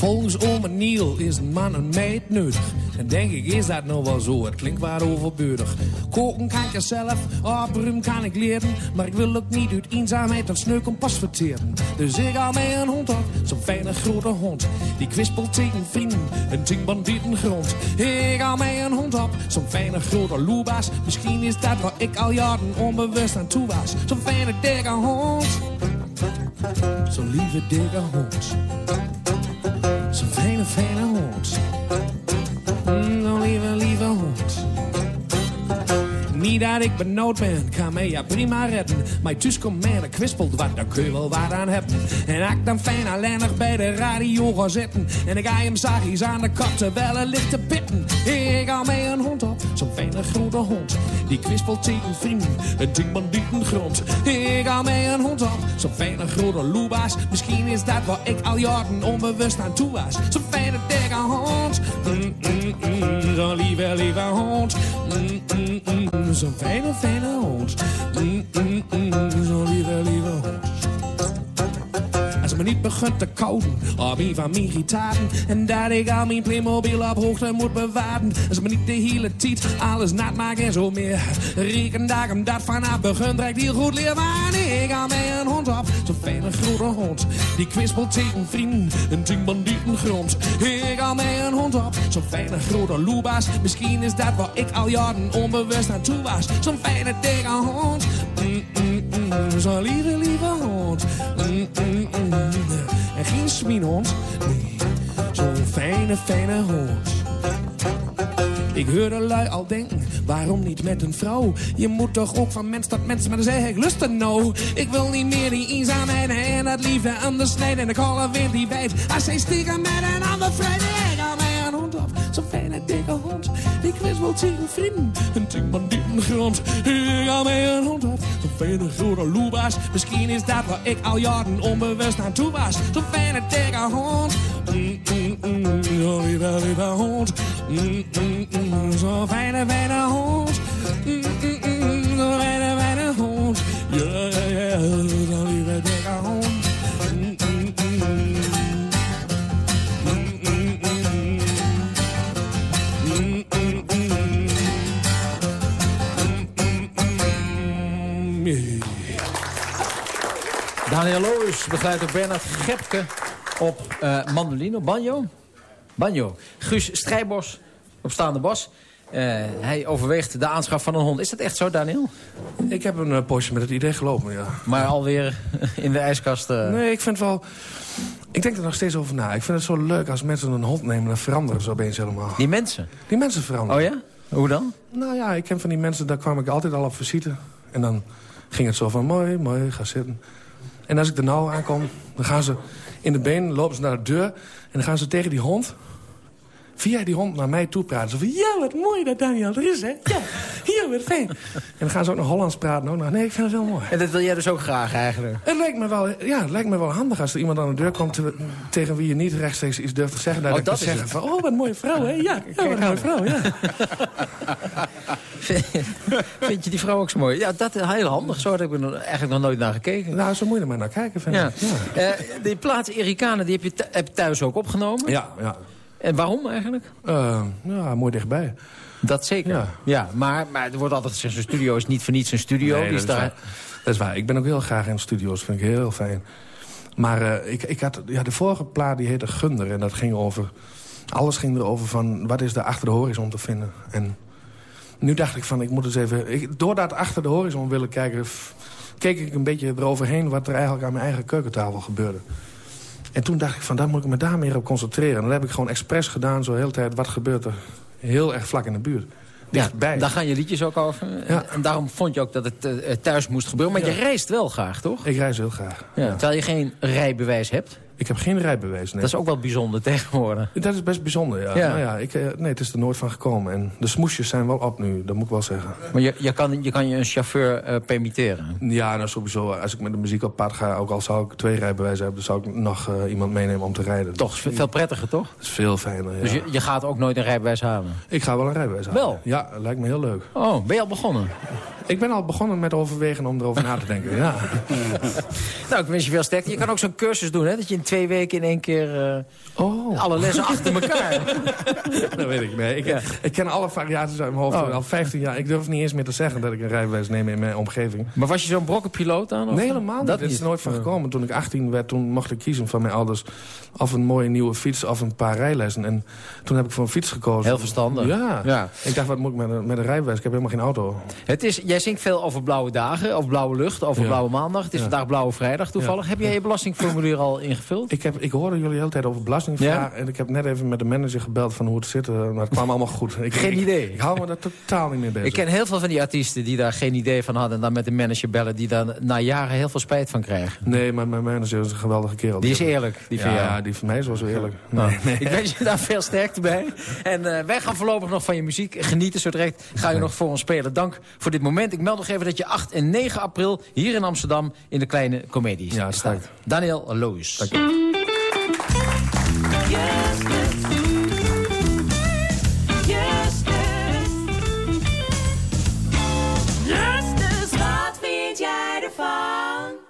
Speaker 17: Volgens oma Niel is een man een meid nodig. En denk ik, is dat nou wel zo? Het klinkt waar overbodig. Koken kan ik zelf, opruimen kan ik leren. Maar ik wil ook niet uit eenzaamheid dat sneuk en pas verteren. Dus ik haal mij een hond op, zo'n fijne grote hond. Die kwispelt tegen vrienden en ting bandieten grond. Ik haal mij een hond op, zo'n fijne grote loebaas. Misschien is dat waar ik al jaren onbewust aan toe was. Zo'n fijne dikke hond. Zo'n lieve dikke hond. Zo'n fijne, hond. Mm, Zo'n lieve, lieve hond. Niet dat ik benauwd ben, kan mij ja prima redden. Maar thuis komt mij een kwispelt wat, daar kun je wel wat aan hebben. En ik dan fijn alleen nog bij de radio gaan zitten. En ik ga hem zachtjes aan de kop terwijl hij ligt te pitten. Ik haal mij een hond op, zo'n fijne grote hond. Die kwispelt tegen vrienden, een ding bandieten grond. Ik haal mij een hond op, zo'n fijne grote loebaas. Misschien is dat waar ik al jaren onbewust aan toe was. Zo'n fijne dikke hond. Mm, mm, mm, zo'n lieve, lieve hond. Zo'n fijne, fijne hond. Mm, mm, mm, zo'n lieve, lieve hond. Me niet begint te kouden. Op een van mijn gitaren En dat ik al mijn Playmobil op hoogte moet bewaren. Als me niet de hele tijd alles nat maakt en zo meer. Reken dat hem dat vanaf begint direct heel goed leer Maar ik ga mij een hond op, zo'n fijne grote hond Die kwispelt tegen vrienden, een tien bandieten grond. Ik ga mij een hond op, zo'n fijne grote loebaas. Misschien is dat waar ik al jaren onbewust aan toe was. Zo'n fijne dikke hond Mm, mm, mm, Zo'n lieve, lieve hond Mm, mm, mm. En geen smienhond, nee, zo'n fijne, fijne hond. Ik hoor de lui al denken, waarom niet met een vrouw? Je moet toch ook van mens tot mens, maar dan zeg ik lust er nou. Ik wil niet meer die eenzaamheid en dat liefde anders snijden. En de kolle wind die wijd, als zij stiekem met een ander vrede. Ik hou mij een hond op, zo'n fijne dikke hond. Die kwispelt tegen vrienden, een tien bandieten grond. Ik hou mij een hond op, zo'n fijne grote loebaas. Misschien is dat waar ik al jaren onbewust aan toe was. Zo'n fijne dikke hond. Mm, mm, mm, zo'n lieve, lieve hond. Mm, mm, mm, zo'n fijne, fijne hond. Mm, mm, mm, zo'n fijne, fijne hond. Ja, ja, ja,
Speaker 11: Daniel Loos begeleid door Bernard Gepke op eh mandoline, op banjo. Banjo. Guus Strijbos op staande bas. Eh, hij overweegt de aanschaf van een hond. Is dat echt zo, Daniel?
Speaker 18: Ik heb een uh, poosje met het idee gelopen, ja.
Speaker 11: Maar alweer in de ijskast... eh,
Speaker 18: Nee, ik vind wel... Ik denk er nog steeds over na. Ik vind het zo leuk als mensen een hond nemen... dan veranderen ze opeens helemaal.
Speaker 11: Die mensen?
Speaker 18: Die mensen veranderen.
Speaker 11: Oh ja? Hoe dan?
Speaker 18: Nou ja, ik ken van die mensen... daar kwam ik altijd al op visite. En dan ging het zo van... mooi, mooi, ga zitten. En als ik er nou aankom... dan gaan ze in de benen, lopen ze naar de deur... en dan gaan ze tegen die hond... via die hond naar mij toe praten. Zo van, ja, wat mooi dat Daniel er is, hè? Ja, ja, wat fijn. En dan gaan ze ook nog Hollands praten. Ook nog. Nee, ik vind het wel mooi.
Speaker 11: En dat wil jij dus ook graag eigenlijk?
Speaker 18: Het lijkt me wel, ja, het lijkt me wel handig als er iemand aan de deur komt... te- tegen wie je niet rechtstreeks iets durft te zeggen. Dat
Speaker 11: Oh,
Speaker 18: ik
Speaker 11: dat is
Speaker 18: zeggen
Speaker 11: het.
Speaker 18: van, oh, wat een mooie vrouw, hè? Ja, ja wat een mooie vrouw, ja.
Speaker 11: Vind je die vrouw ook zo mooi? Ja, dat is heel handig. Zo had ik er eigenlijk nog nooit naar gekeken.
Speaker 18: Nou, zo moet je er maar naar kijken, vind
Speaker 11: Ja.
Speaker 18: ik. Ja.
Speaker 11: Eh, die plaat Erikanen, die heb heb je thuis ook opgenomen?
Speaker 18: Ja, ja.
Speaker 11: En waarom eigenlijk?
Speaker 18: Eh, ja, mooi dichtbij.
Speaker 11: Dat zeker. Ja,
Speaker 18: Ja.
Speaker 11: maar, maar er wordt altijd gezegd, zo'n studio is niet voor niets een studio.
Speaker 18: Nee,
Speaker 11: die is
Speaker 18: dat, is
Speaker 11: daar...
Speaker 18: dat is waar. Ik ben ook heel graag in studio's. vind ik heel fijn. Maar eh, ik, ik had, ja, de vorige plaat die heette Gunder. En dat ging over... Alles ging erover van... Wat is er achter de horizon te vinden? En nu dacht ik van... Ik moet eens even... Ik, door dat achter de horizon willen kijken... keek ik een beetje eroverheen... wat er eigenlijk aan mijn eigen keukentafel gebeurde. En toen dacht ik van... Dan moet ik me daar meer op concentreren. En dat heb ik gewoon expres gedaan. Zo de hele tijd... Wat gebeurt er heel erg vlak in de buurt?
Speaker 11: Ja,
Speaker 18: Dichtbij.
Speaker 11: daar gaan je liedjes ook over. En, en daarom vond je ook dat het eh, thuis moest gebeuren. Maar je reist wel graag, toch?
Speaker 18: Ik reis heel graag.
Speaker 11: Ja. Terwijl je geen rijbewijs hebt.
Speaker 18: Ik heb geen rijbewijs, nee.
Speaker 11: Dat is ook wel bijzonder tegenwoordig.
Speaker 18: Dat is best bijzonder, ja.
Speaker 11: Ja.
Speaker 18: Nou ja ik, eh, nee, het is er nooit van gekomen. En de smoesjes zijn wel op nu, dat moet ik wel zeggen.
Speaker 11: Maar je, je, kan, je kan je een chauffeur eh, permitteren.
Speaker 18: Ja, nou sowieso. Als ik met de muziek op pad ga, ook al zou ik twee rijbewijzen hebben... dan zou ik nog eh, iemand meenemen om te rijden.
Speaker 11: Toch, veel prettiger, toch?
Speaker 18: Dat is veel fijner, ja.
Speaker 11: Dus je, je gaat ook nooit een rijbewijs halen?
Speaker 18: Ik ga wel een rijbewijs halen.
Speaker 11: Wel?
Speaker 18: Ja, lijkt me heel leuk.
Speaker 11: Oh, ben je al begonnen?
Speaker 18: Ik ben al begonnen met overwegen om erover na te denken, ja.
Speaker 11: Nou, ik wens je veel sterkte. Je kan ook zo'n cursus doen, hè? Dat je in twee weken in één keer eh, alle lessen achter elkaar...
Speaker 18: dat weet ik. Nee, ik, ik ken alle variaties uit mijn hoofd
Speaker 11: Oh.
Speaker 18: al 15 jaar. Ik durf niet eens meer te zeggen dat ik een rijbewijs neem in mijn omgeving.
Speaker 11: Maar was je zo'n brokkenpiloot dan? of-
Speaker 18: Nee, helemaal niet.
Speaker 11: Dat
Speaker 18: is er nooit van gekomen. Toen ik 18 werd, toen mocht ik kiezen van mijn ouders... of een mooie nieuwe fiets of een paar rijlessen. En toen heb ik voor een fiets gekozen.
Speaker 11: Heel verstandig.
Speaker 18: Ja.
Speaker 11: Ja.
Speaker 18: Ik dacht, wat moet ik met een, met een rijbewijs? Ik heb helemaal geen auto.
Speaker 11: Het is, jij zingt veel over blauwe dagen, over blauwe lucht, over blauwe maandag. Het is vandaag blauwe vrijdag toevallig. Heb jij je belastingformulier al ingevuld?
Speaker 18: Ik, heb, ik hoorde jullie de hele tijd over belastingvraag. En ik heb net even met de manager gebeld van hoe het zit. Maar het kwam allemaal goed. Ik,
Speaker 11: geen idee?
Speaker 18: Ik, hou me daar totaal niet mee bezig.
Speaker 11: Ik ken heel veel van die artiesten die daar geen idee van hadden... en dan met de manager bellen die daar na jaren heel veel spijt van krijgen.
Speaker 18: Nee, maar mijn manager is een geweldige kerel.
Speaker 11: Die is eerlijk, die
Speaker 18: ja, die van mij is wel zo eerlijk.
Speaker 11: Nou, nee, Ik wens je daar veel sterkte bij. En uh, wij gaan voorlopig nog van je muziek genieten. Zo direct ga je nog voor ons spelen. Dank voor dit moment. Ik meld nog even dat je 8 en 9 april hier in Amsterdam... in de kleine comedies
Speaker 18: ja,
Speaker 11: staat. Daniel Loos.
Speaker 18: Dank je.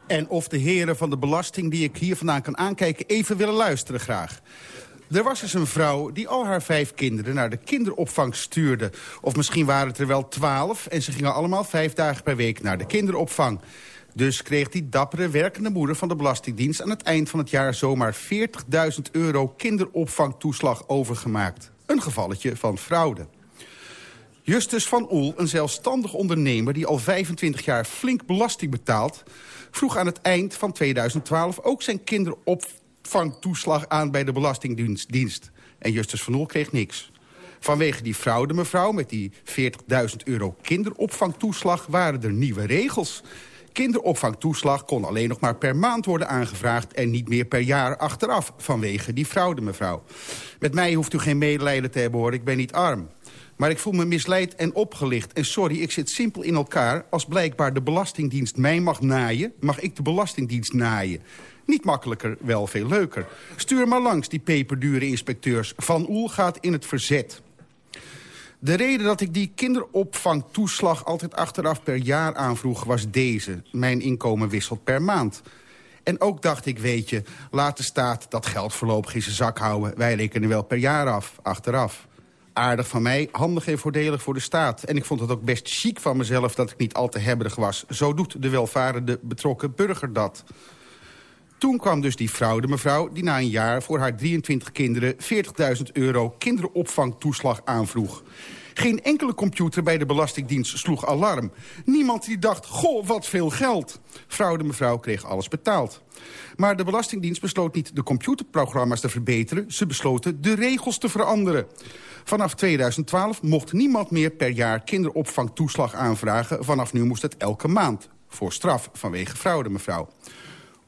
Speaker 19: En of de heren van de belasting die ik hier vandaan kan aankijken... even willen luisteren graag. Er was eens een vrouw die al haar vijf kinderen naar de kinderopvang stuurde. Of misschien waren het er wel twaalf en ze gingen allemaal vijf dagen per week naar de kinderopvang. Dus kreeg die dappere werkende moeder van de Belastingdienst... aan het eind van het jaar zomaar 40.000 euro kinderopvangtoeslag overgemaakt. Een gevalletje van fraude. Justus van Oel, een zelfstandig ondernemer die al 25 jaar flink belasting betaalt... vroeg aan het eind van 2012 ook zijn kinderopvangtoeslag aan bij de Belastingdienst. En Justus van Oel kreeg niks. Vanwege die fraude, mevrouw, met die 40.000 euro kinderopvangtoeslag... waren er nieuwe regels. Kinderopvangtoeslag kon alleen nog maar per maand worden aangevraagd... en niet meer per jaar achteraf, vanwege die fraude, mevrouw. Met mij hoeft u geen medelijden te hebben, hoor. Ik ben niet arm. Maar ik voel me misleid en opgelicht. En sorry, ik zit simpel in elkaar. Als blijkbaar de Belastingdienst mij mag naaien... mag ik de Belastingdienst naaien. Niet makkelijker, wel veel leuker. Stuur maar langs, die peperdure inspecteurs. Van Oel gaat in het verzet. De reden dat ik die kinderopvangtoeslag altijd achteraf per jaar aanvroeg was deze. Mijn inkomen wisselt per maand. En ook dacht ik, weet je, laat de staat dat geld voorlopig in zijn zak houden. Wij rekenen wel per jaar af, achteraf aardig van mij, handig en voordelig voor de staat. En ik vond het ook best chic van mezelf dat ik niet al te hebberig was. Zo doet de welvarende betrokken burger dat. Toen kwam dus die fraude mevrouw die na een jaar voor haar 23 kinderen 40.000 euro kinderopvangtoeslag aanvroeg. Geen enkele computer bij de Belastingdienst sloeg alarm. Niemand die dacht, goh, wat veel geld. Fraude mevrouw kreeg alles betaald. Maar de Belastingdienst besloot niet de computerprogramma's te verbeteren. Ze besloten de regels te veranderen. Vanaf 2012 mocht niemand meer per jaar kinderopvangtoeslag aanvragen. Vanaf nu moest het elke maand. Voor straf vanwege fraude, mevrouw.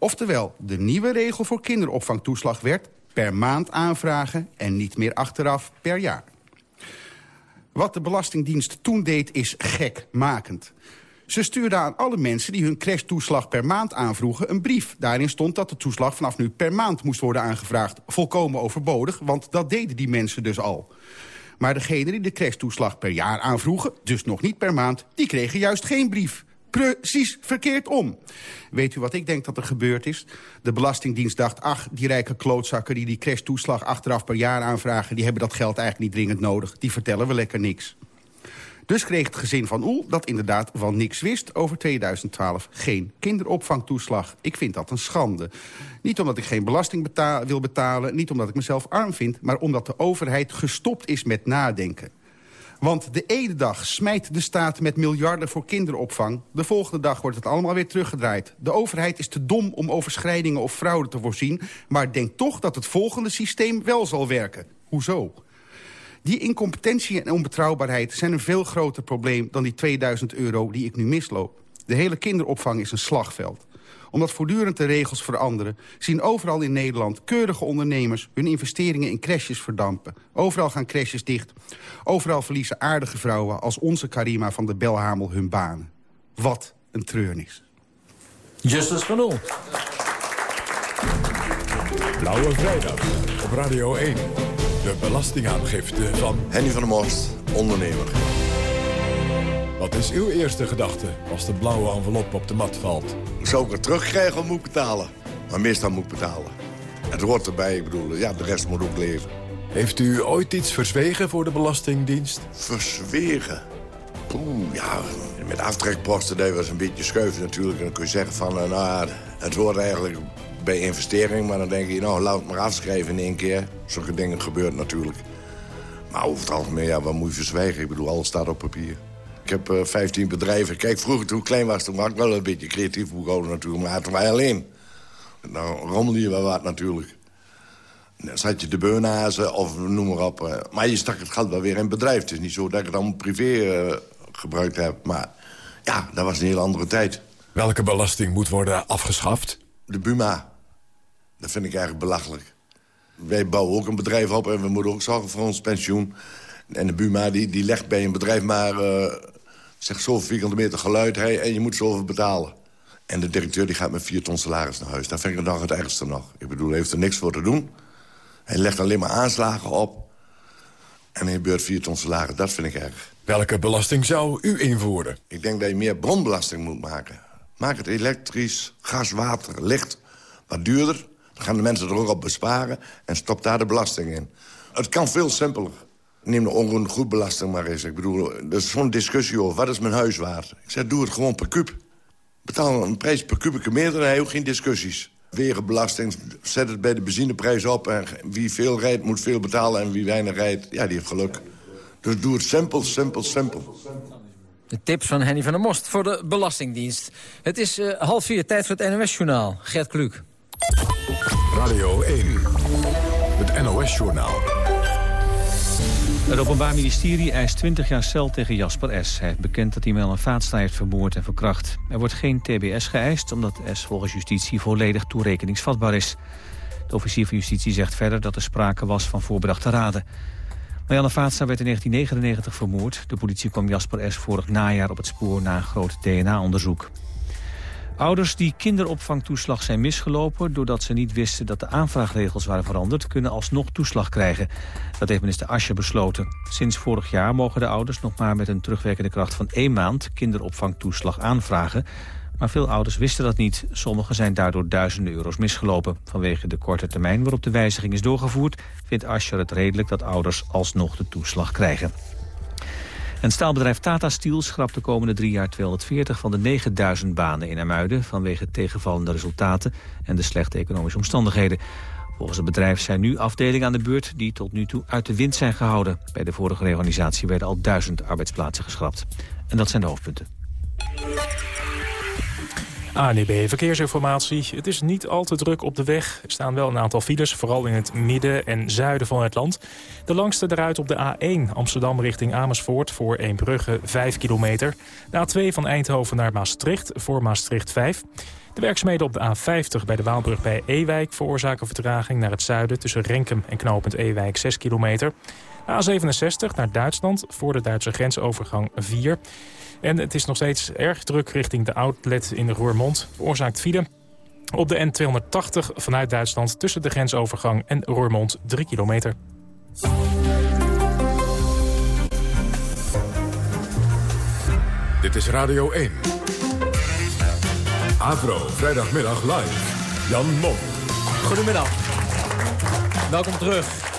Speaker 19: Oftewel, de nieuwe regel voor kinderopvangtoeslag werd per maand aanvragen... en niet meer achteraf per jaar. Wat de Belastingdienst toen deed is gekmakend. Ze stuurde aan alle mensen die hun crashtoeslag per maand aanvroegen een brief. Daarin stond dat de toeslag vanaf nu per maand moest worden aangevraagd. Volkomen overbodig, want dat deden die mensen dus al. Maar degenen die de crashtoeslag per jaar aanvroegen, dus nog niet per maand... die kregen juist geen brief. Precies verkeerd om. Weet u wat ik denk dat er gebeurd is? De Belastingdienst dacht, ach, die rijke klootzakken... die die crashtoeslag achteraf per jaar aanvragen... die hebben dat geld eigenlijk niet dringend nodig. Die vertellen we lekker niks. Dus kreeg het gezin van Oel, dat inderdaad van niks wist... over 2012 geen kinderopvangtoeslag. Ik vind dat een schande. Niet omdat ik geen belasting wil betalen, niet omdat ik mezelf arm vind... maar omdat de overheid gestopt is met nadenken. Want de ene dag smijt de staat met miljarden voor kinderopvang. De volgende dag wordt het allemaal weer teruggedraaid. De overheid is te dom om overschrijdingen of fraude te voorzien... maar denkt toch dat het volgende systeem wel zal werken. Hoezo? Die incompetentie en onbetrouwbaarheid zijn een veel groter probleem... dan die 2000 euro die ik nu misloop. De hele kinderopvang is een slagveld omdat voortdurend de regels veranderen... zien overal in Nederland keurige ondernemers hun investeringen in crashes verdampen. Overal gaan crashes dicht. Overal verliezen aardige vrouwen als onze Karima van de Belhamel hun banen. Wat een treurnis.
Speaker 11: Justus van Oel.
Speaker 1: Blauwe Vrijdag op Radio 1. De belastingaangifte van...
Speaker 20: Henny van der Most, ondernemer.
Speaker 1: Wat is uw eerste gedachte als de blauwe envelop op de mat valt?
Speaker 20: Zou ik het terugkrijgen of moet ik betalen? Maar meestal moet ik betalen. Het hoort erbij, ik bedoel, ja, de rest moet ook leven.
Speaker 1: Heeft u ooit iets verzwegen voor de Belastingdienst?
Speaker 20: Verzwegen? Oeh, ja, met aftrekposten dat was een beetje schuiven natuurlijk. En dan kun je zeggen van, uh, nou, het hoort eigenlijk bij investering. Maar dan denk je, nou, laat het maar afschrijven in één keer. Zulke dingen gebeuren natuurlijk. Maar over het algemeen, ja, wat moet je verzwijgen? Ik bedoel, alles staat op papier. Ik heb uh, 15 bedrijven. Kijk, vroeger toen ik klein was, toen was ik wel een beetje creatief boekhouden natuurlijk. Maar toen wij alleen. Dan rommelde je wel wat natuurlijk. Dan zat je de beunhazen of noem maar op. eh. Maar je stak het geld wel weer in het bedrijf. Het is niet zo dat ik het allemaal privé eh, gebruikt heb. Maar ja, dat was een hele andere tijd.
Speaker 1: Welke belasting moet worden afgeschaft?
Speaker 20: De Buma. Dat vind ik eigenlijk belachelijk. Wij bouwen ook een bedrijf op en we moeten ook zorgen voor ons pensioen. En de Buma die, die legt bij een bedrijf maar... eh zegt zoveel vierkante meter geluid hey, en je moet zoveel betalen. En de directeur die gaat met vier ton salaris naar huis. Dat vind ik nog het ergste nog. Ik bedoel, hij heeft er niks voor te doen. Hij legt alleen maar aanslagen op. En hij beurt vier ton salaris. Dat vind ik erg.
Speaker 1: Welke belasting zou u invoeren?
Speaker 20: Ik denk dat je meer bronbelasting moet maken. Maak het elektrisch, gas, water, licht wat duurder. Dan gaan de mensen er ook op besparen. En stop daar de belasting in. Het kan veel simpeler. Neem de onroerend goed belasting maar eens. Ik bedoel, er is zo'n discussie over. Wat is mijn huis waard? Ik zeg, doe het gewoon per kuub. Betaal een prijs per kubieke meter, je ook geen discussies. Wegenbelasting, zet het bij de benzineprijs op. En wie veel rijdt, moet veel betalen. En wie weinig rijdt, ja, die heeft geluk. Dus doe het simpel, simpel, simpel.
Speaker 11: De tips van Henny van der Most voor de Belastingdienst. Het is eh, half vier, tijd voor het NOS-journaal. Gert Kluk.
Speaker 1: Radio 1, het NOS-journaal.
Speaker 2: Het Openbaar Ministerie eist 20 jaar cel tegen Jasper S. Hij heeft bekend dat hij Mel een vaatsta heeft vermoord en verkracht. Er wordt geen TBS geëist, omdat S volgens justitie volledig toerekeningsvatbaar is. De officier van justitie zegt verder dat er sprake was van voorbedachte raden. Marianne Vaatstra werd in 1999 vermoord. De politie kwam Jasper S. vorig najaar op het spoor na een groot DNA-onderzoek. Ouders die kinderopvangtoeslag zijn misgelopen... doordat ze niet wisten dat de aanvraagregels waren veranderd... kunnen alsnog toeslag krijgen. Dat heeft minister Asje besloten. Sinds vorig jaar mogen de ouders nog maar met een terugwerkende kracht van één maand... kinderopvangtoeslag aanvragen. Maar veel ouders wisten dat niet. Sommigen zijn daardoor duizenden euro's misgelopen. Vanwege de korte termijn waarop de wijziging is doorgevoerd... vindt Ascher het redelijk dat ouders alsnog de toeslag krijgen. En staalbedrijf Tata Steel schrapt de komende drie jaar 240 van de 9000 banen in Ermuiden... vanwege tegenvallende resultaten en de slechte economische omstandigheden. Volgens het bedrijf zijn nu afdelingen aan de beurt die tot nu toe uit de wind zijn gehouden. Bij de vorige reorganisatie werden al duizend arbeidsplaatsen geschrapt. En dat zijn de hoofdpunten.
Speaker 5: ANEB Verkeersinformatie. Het is niet al te druk op de weg. Er staan wel een aantal files, vooral in het midden en zuiden van het land. De langste eruit op de A1 Amsterdam richting Amersfoort voor Eembrugge 5 kilometer. De A2 van Eindhoven naar Maastricht voor Maastricht 5. De werkzaamheden op de A50 bij de Waalbrug bij Ewijk veroorzaken vertraging naar het zuiden tussen Renkum en knooppunt Ewijk 6 kilometer. De A67 naar Duitsland voor de Duitse grensovergang 4. En het is nog steeds erg druk richting de outlet in de Roermond. Veroorzaakt file op de N280 vanuit Duitsland tussen de grensovergang en Roermond 3 kilometer.
Speaker 1: Dit is Radio 1. Avro, vrijdagmiddag live. Jan Mom.
Speaker 11: Goedemiddag. Welkom terug.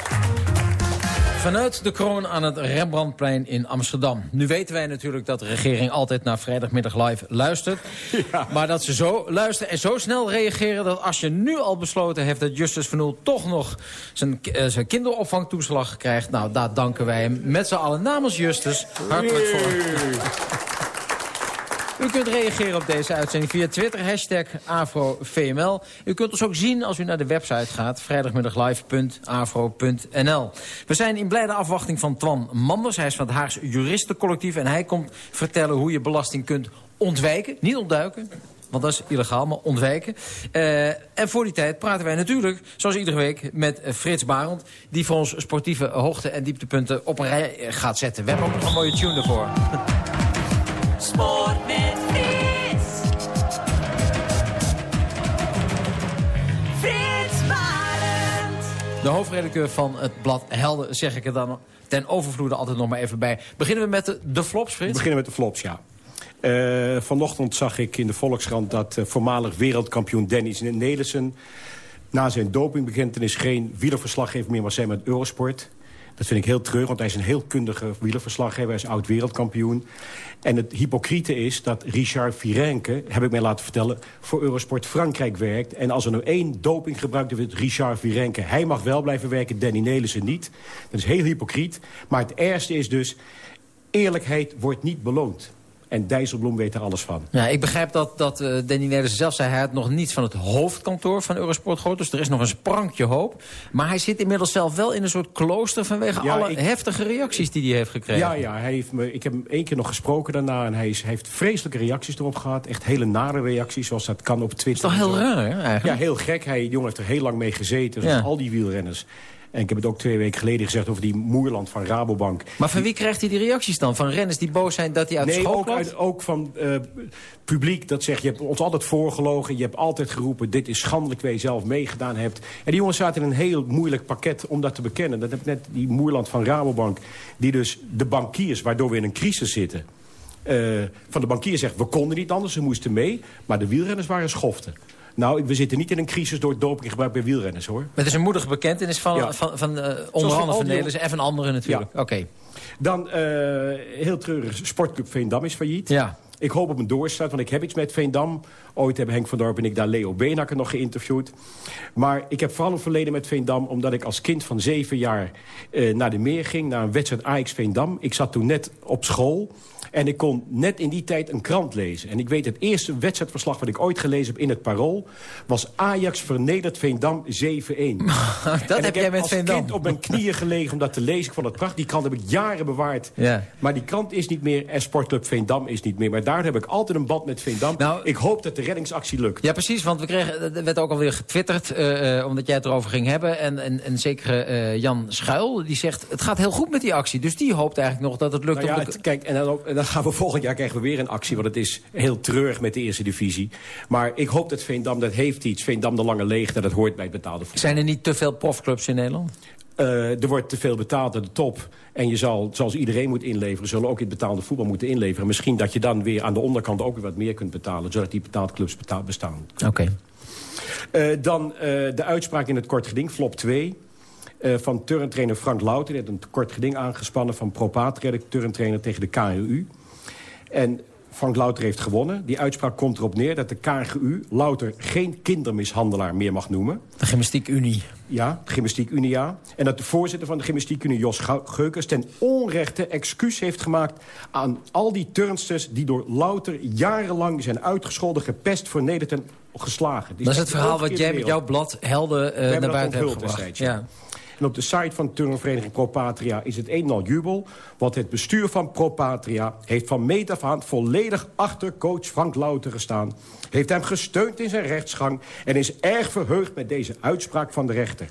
Speaker 11: Vanuit de kroon aan het Rembrandtplein in Amsterdam. Nu weten wij natuurlijk dat de regering altijd naar vrijdagmiddag live luistert. Maar dat ze zo luisteren en zo snel reageren... dat als je nu al besloten heeft dat Justus van Oel toch nog zijn, uh, zijn kinderopvangtoeslag krijgt... nou, daar danken wij hem met z'n allen namens Justus hartelijk voor. U kunt reageren op deze uitzending via Twitter, hashtag AfroVML. U kunt ons ook zien als u naar de website gaat, vrijdagmiddaglive.afro.nl. We zijn in blijde afwachting van Twan Manders. Hij is van het Haags Juristencollectief en hij komt vertellen hoe je belasting kunt ontwijken. Niet ontduiken, want dat is illegaal, maar ontwijken. Uh, en voor die tijd praten wij natuurlijk, zoals iedere week, met Frits Barend... die voor ons sportieve hoogte- en dieptepunten op een rij gaat zetten. We hebben ook nog een mooie tune ervoor.
Speaker 21: Sport met Frits. Frits Barend.
Speaker 11: De hoofdredacteur van het blad Helden, zeg ik er dan ten overvloede altijd nog maar even bij. Beginnen we met de, de flops, Frits?
Speaker 22: We beginnen met de flops, ja. Uh, vanochtend zag ik in de Volkskrant dat uh, voormalig wereldkampioen Dennis Nelissen... na zijn dopingbegintenis geen wielerverslaggever meer was zijn met Eurosport. Dat vind ik heel treurig, want hij is een heel kundige wielerverslaggever. Hij is oud-wereldkampioen. En het hypocriete is dat Richard Virenque, heb ik mij laten vertellen... voor Eurosport Frankrijk werkt. En als er nou één doping gebruikt wordt, Richard Virenque... hij mag wel blijven werken, Danny Nelissen niet. Dat is heel hypocriet. Maar het ergste is dus... Eerlijkheid wordt niet beloond. En Dijsselbloem weet er alles van.
Speaker 11: Ja, ik begrijp dat, dat uh, Danny Nederse zelf zei... hij had nog niets van het hoofdkantoor van Eurosport gehoord. Dus er is nog een sprankje hoop. Maar hij zit inmiddels zelf wel in een soort klooster... vanwege
Speaker 22: Ja,
Speaker 11: alle
Speaker 22: ik-
Speaker 11: heftige reacties die hij heeft gekregen.
Speaker 22: Ja, ja hij heeft me, ik heb hem één keer nog gesproken daarna... en hij, is, hij heeft vreselijke reacties erop gehad. Echt hele nare reacties, zoals dat kan op Twitter.
Speaker 11: is toch heel raar, hè, eigenlijk?
Speaker 22: Ja, heel gek. Hij, jongen heeft er heel lang mee gezeten, zoals
Speaker 11: Ja.
Speaker 22: al die wielrenners. En ik heb het ook twee weken geleden gezegd over die Moerland van Rabobank.
Speaker 11: Maar van wie krijgt hij die reacties dan? Van renners die boos zijn dat hij uit
Speaker 22: nee,
Speaker 11: school
Speaker 22: ook, uit, ook van eh, publiek dat zegt... je hebt ons altijd voorgelogen, je hebt altijd geroepen... dit is schandelijk waar je zelf meegedaan hebt. En die jongens zaten in een heel moeilijk pakket om dat te bekennen. Dat heb net die Moerland van Rabobank... die dus de bankiers, waardoor we in een crisis zitten... eh, van de bankier zegt, we konden niet anders, ze moesten mee... maar de wielrenners waren schoften. Nou, we zitten niet in een crisis door dopinggebruik bij wielrenners, hoor.
Speaker 11: Het is een moedige bekentenis van,
Speaker 22: Ja.
Speaker 11: van, van eh, onder andere van Nelissen en van anderen natuurlijk.
Speaker 22: Ja.
Speaker 11: Oké.
Speaker 22: Dan, eh, heel treurig, Sportclub Veendam is failliet.
Speaker 11: Ja.
Speaker 22: Ik hoop op een doorstart, want ik heb iets met Veendam. Ooit hebben Henk van Dorp en ik daar Leo Beenhakker nog geïnterviewd. Maar ik heb vooral een verleden met Veendam... omdat ik als kind van zeven jaar eh, naar de meer ging... naar een wedstrijd Ajax Veendam. Ik zat toen net op school... En ik kon net in die tijd een krant lezen. En ik weet het eerste wedstrijdverslag wat ik ooit gelezen heb in het Parool... was Ajax vernedert Veendam 7-1.
Speaker 11: Dat
Speaker 22: En
Speaker 11: heb jij met
Speaker 22: als
Speaker 11: Veendam.
Speaker 22: kind op mijn knieën gelegen om dat te lezen. Ik vond het prachtig. Die krant heb ik jaren bewaard.
Speaker 11: Ja.
Speaker 22: Maar die krant is niet meer en Sportclub Veendam is niet meer. Maar daar heb ik altijd een band met Veendam. ik hoop dat de reddingsactie lukt.
Speaker 11: Ja, precies, want we kregen, er werd ook alweer getwitterd... eh, eh, omdat jij het erover ging hebben. En, en, en zekere eh, Jan Schuil, die zegt... het gaat heel goed met die actie. Dus die hoopt eigenlijk nog dat het lukt.
Speaker 22: Nou ja,
Speaker 11: de-
Speaker 22: het- kijk, en dan, ook- en dan gaan we volgend jaar krijgen we weer een actie. Want het is heel treurig met de eerste divisie. Maar ik hoop dat Veendam, dat heeft iets. Veendam de lange leegte, dat hoort bij het betaalde voetbal.
Speaker 11: Zijn er niet te veel profclubs in Nederland?
Speaker 22: Eh, er wordt te veel betaald aan de top. En je zal, zoals iedereen moet inleveren, zullen ook in het betaalde voetbal moeten inleveren. Misschien dat je dan weer aan de onderkant ook weer wat meer kunt betalen. Zodat die betaalclubs beta bestaan.
Speaker 11: Oké.
Speaker 22: Eh, dan eh, de uitspraak in het kort geding, flop 2. eh, van turntrainer Frank Louter. Die heeft een kort geding aangespannen van Propatria, de turntrainer tegen de KRU. En Frank Louter heeft gewonnen. Die uitspraak komt erop neer dat de KGU Louter geen kindermishandelaar meer mag noemen.
Speaker 11: De Gymnastiek Unie.
Speaker 22: Ja, de Gymnastiek Unie, ja. En dat de voorzitter van de Gymnastiek Unie, Jos Geukers... ten onrechte excuus heeft gemaakt aan al die turnsters... die door Louter jarenlang zijn uitgescholden, gepest, vernederd en geslagen. Die
Speaker 11: Dat is het verhaal wat jij met jouw blad Helden
Speaker 22: hebben
Speaker 11: naar buiten hebt gebracht.
Speaker 22: ja. En op de site van turnvereniging Propatria is het een en al jubel. Want het bestuur van Propatria heeft van meet af aan... volledig achter coach Frank Louter gestaan. Heeft hem gesteund in zijn rechtsgang... en is erg verheugd met deze uitspraak van de rechter.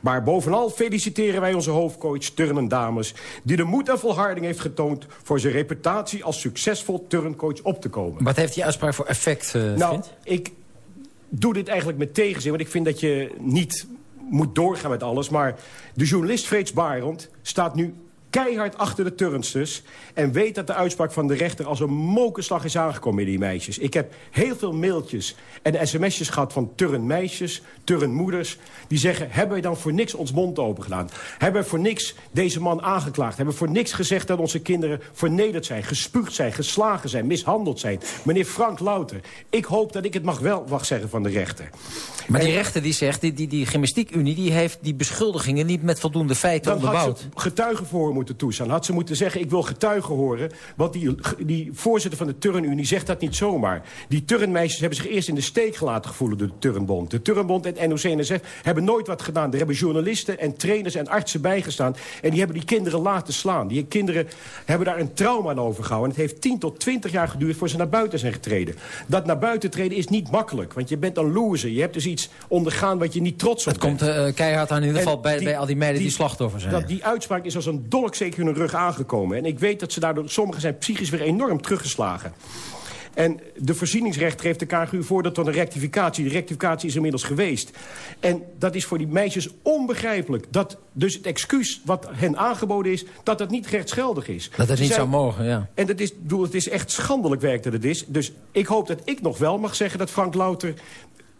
Speaker 22: Maar bovenal feliciteren wij onze hoofdcoach Turnen Dames... die de moed en volharding heeft getoond... voor zijn reputatie als succesvol turncoach op te komen.
Speaker 11: Wat heeft die uitspraak voor effect, eh
Speaker 22: Nou, ik doe dit eigenlijk met tegenzin. Want ik vind dat je niet moet doorgaan met alles. Maar de journalist Freeds Barend staat nu keihard achter de turnsters... en weet dat de uitspraak van de rechter als een mokerslag is aangekomen bij die meisjes. Ik heb heel veel mailtjes en sms'jes gehad van turnmeisjes, turnmoeders... die zeggen, hebben wij dan voor niks ons mond open gedaan? Hebben we voor niks deze man aangeklaagd? Hebben we voor niks gezegd dat onze kinderen vernederd zijn... gespuugd zijn, geslagen zijn, mishandeld zijn? Meneer Frank Louter, ik hoop dat ik het mag wel mag zeggen van de rechter.
Speaker 11: Maar die rechter die zegt, die, die, die Gymnastiek-Unie... die heeft die beschuldigingen niet met voldoende feiten
Speaker 22: Dan had
Speaker 11: onderbouwd.
Speaker 22: ze getuigen voor moeten toestaan. Had ze moeten zeggen, ik wil getuigen horen. Want die, die voorzitter van de Turnunie zegt dat niet zomaar. Die turnmeisjes hebben zich eerst in de steek gelaten gevoelen door de Turnbond. De Turnbond en NOC-NSF hebben nooit wat gedaan. Er hebben journalisten en trainers en artsen bijgestaan. En die hebben die kinderen laten slaan. Die kinderen hebben daar een trauma aan overgehouden. En het heeft 10 tot 20 jaar geduurd voor ze naar buiten zijn getreden. Dat naar buiten treden is niet makkelijk. Want je bent een loser. Je hebt dus iets ondergaan wat je niet trots op
Speaker 11: Het komt eh, keihard aan in ieder geval bij,
Speaker 22: die-
Speaker 11: bij al die meiden die, slachtoffer zijn.
Speaker 22: dat die uitspraak is als een dolk zeker hun rug aangekomen. En ik weet dat ze daardoor, sommigen zijn psychisch weer enorm teruggeslagen. En de voorzieningsrechter heeft de KGU voordat tot een rectificatie. De rectificatie is inmiddels geweest. En dat is voor die meisjes onbegrijpelijk. Dat dus het excuus wat hen aangeboden is, dat dat niet rechtsgeldig is.
Speaker 11: Dat het
Speaker 22: Ze
Speaker 11: niet zou mogen, ja.
Speaker 22: En dat is, bedoel, het is echt schandelijk werk dat het is. Dus ik hoop dat ik nog wel mag zeggen dat Frank Louter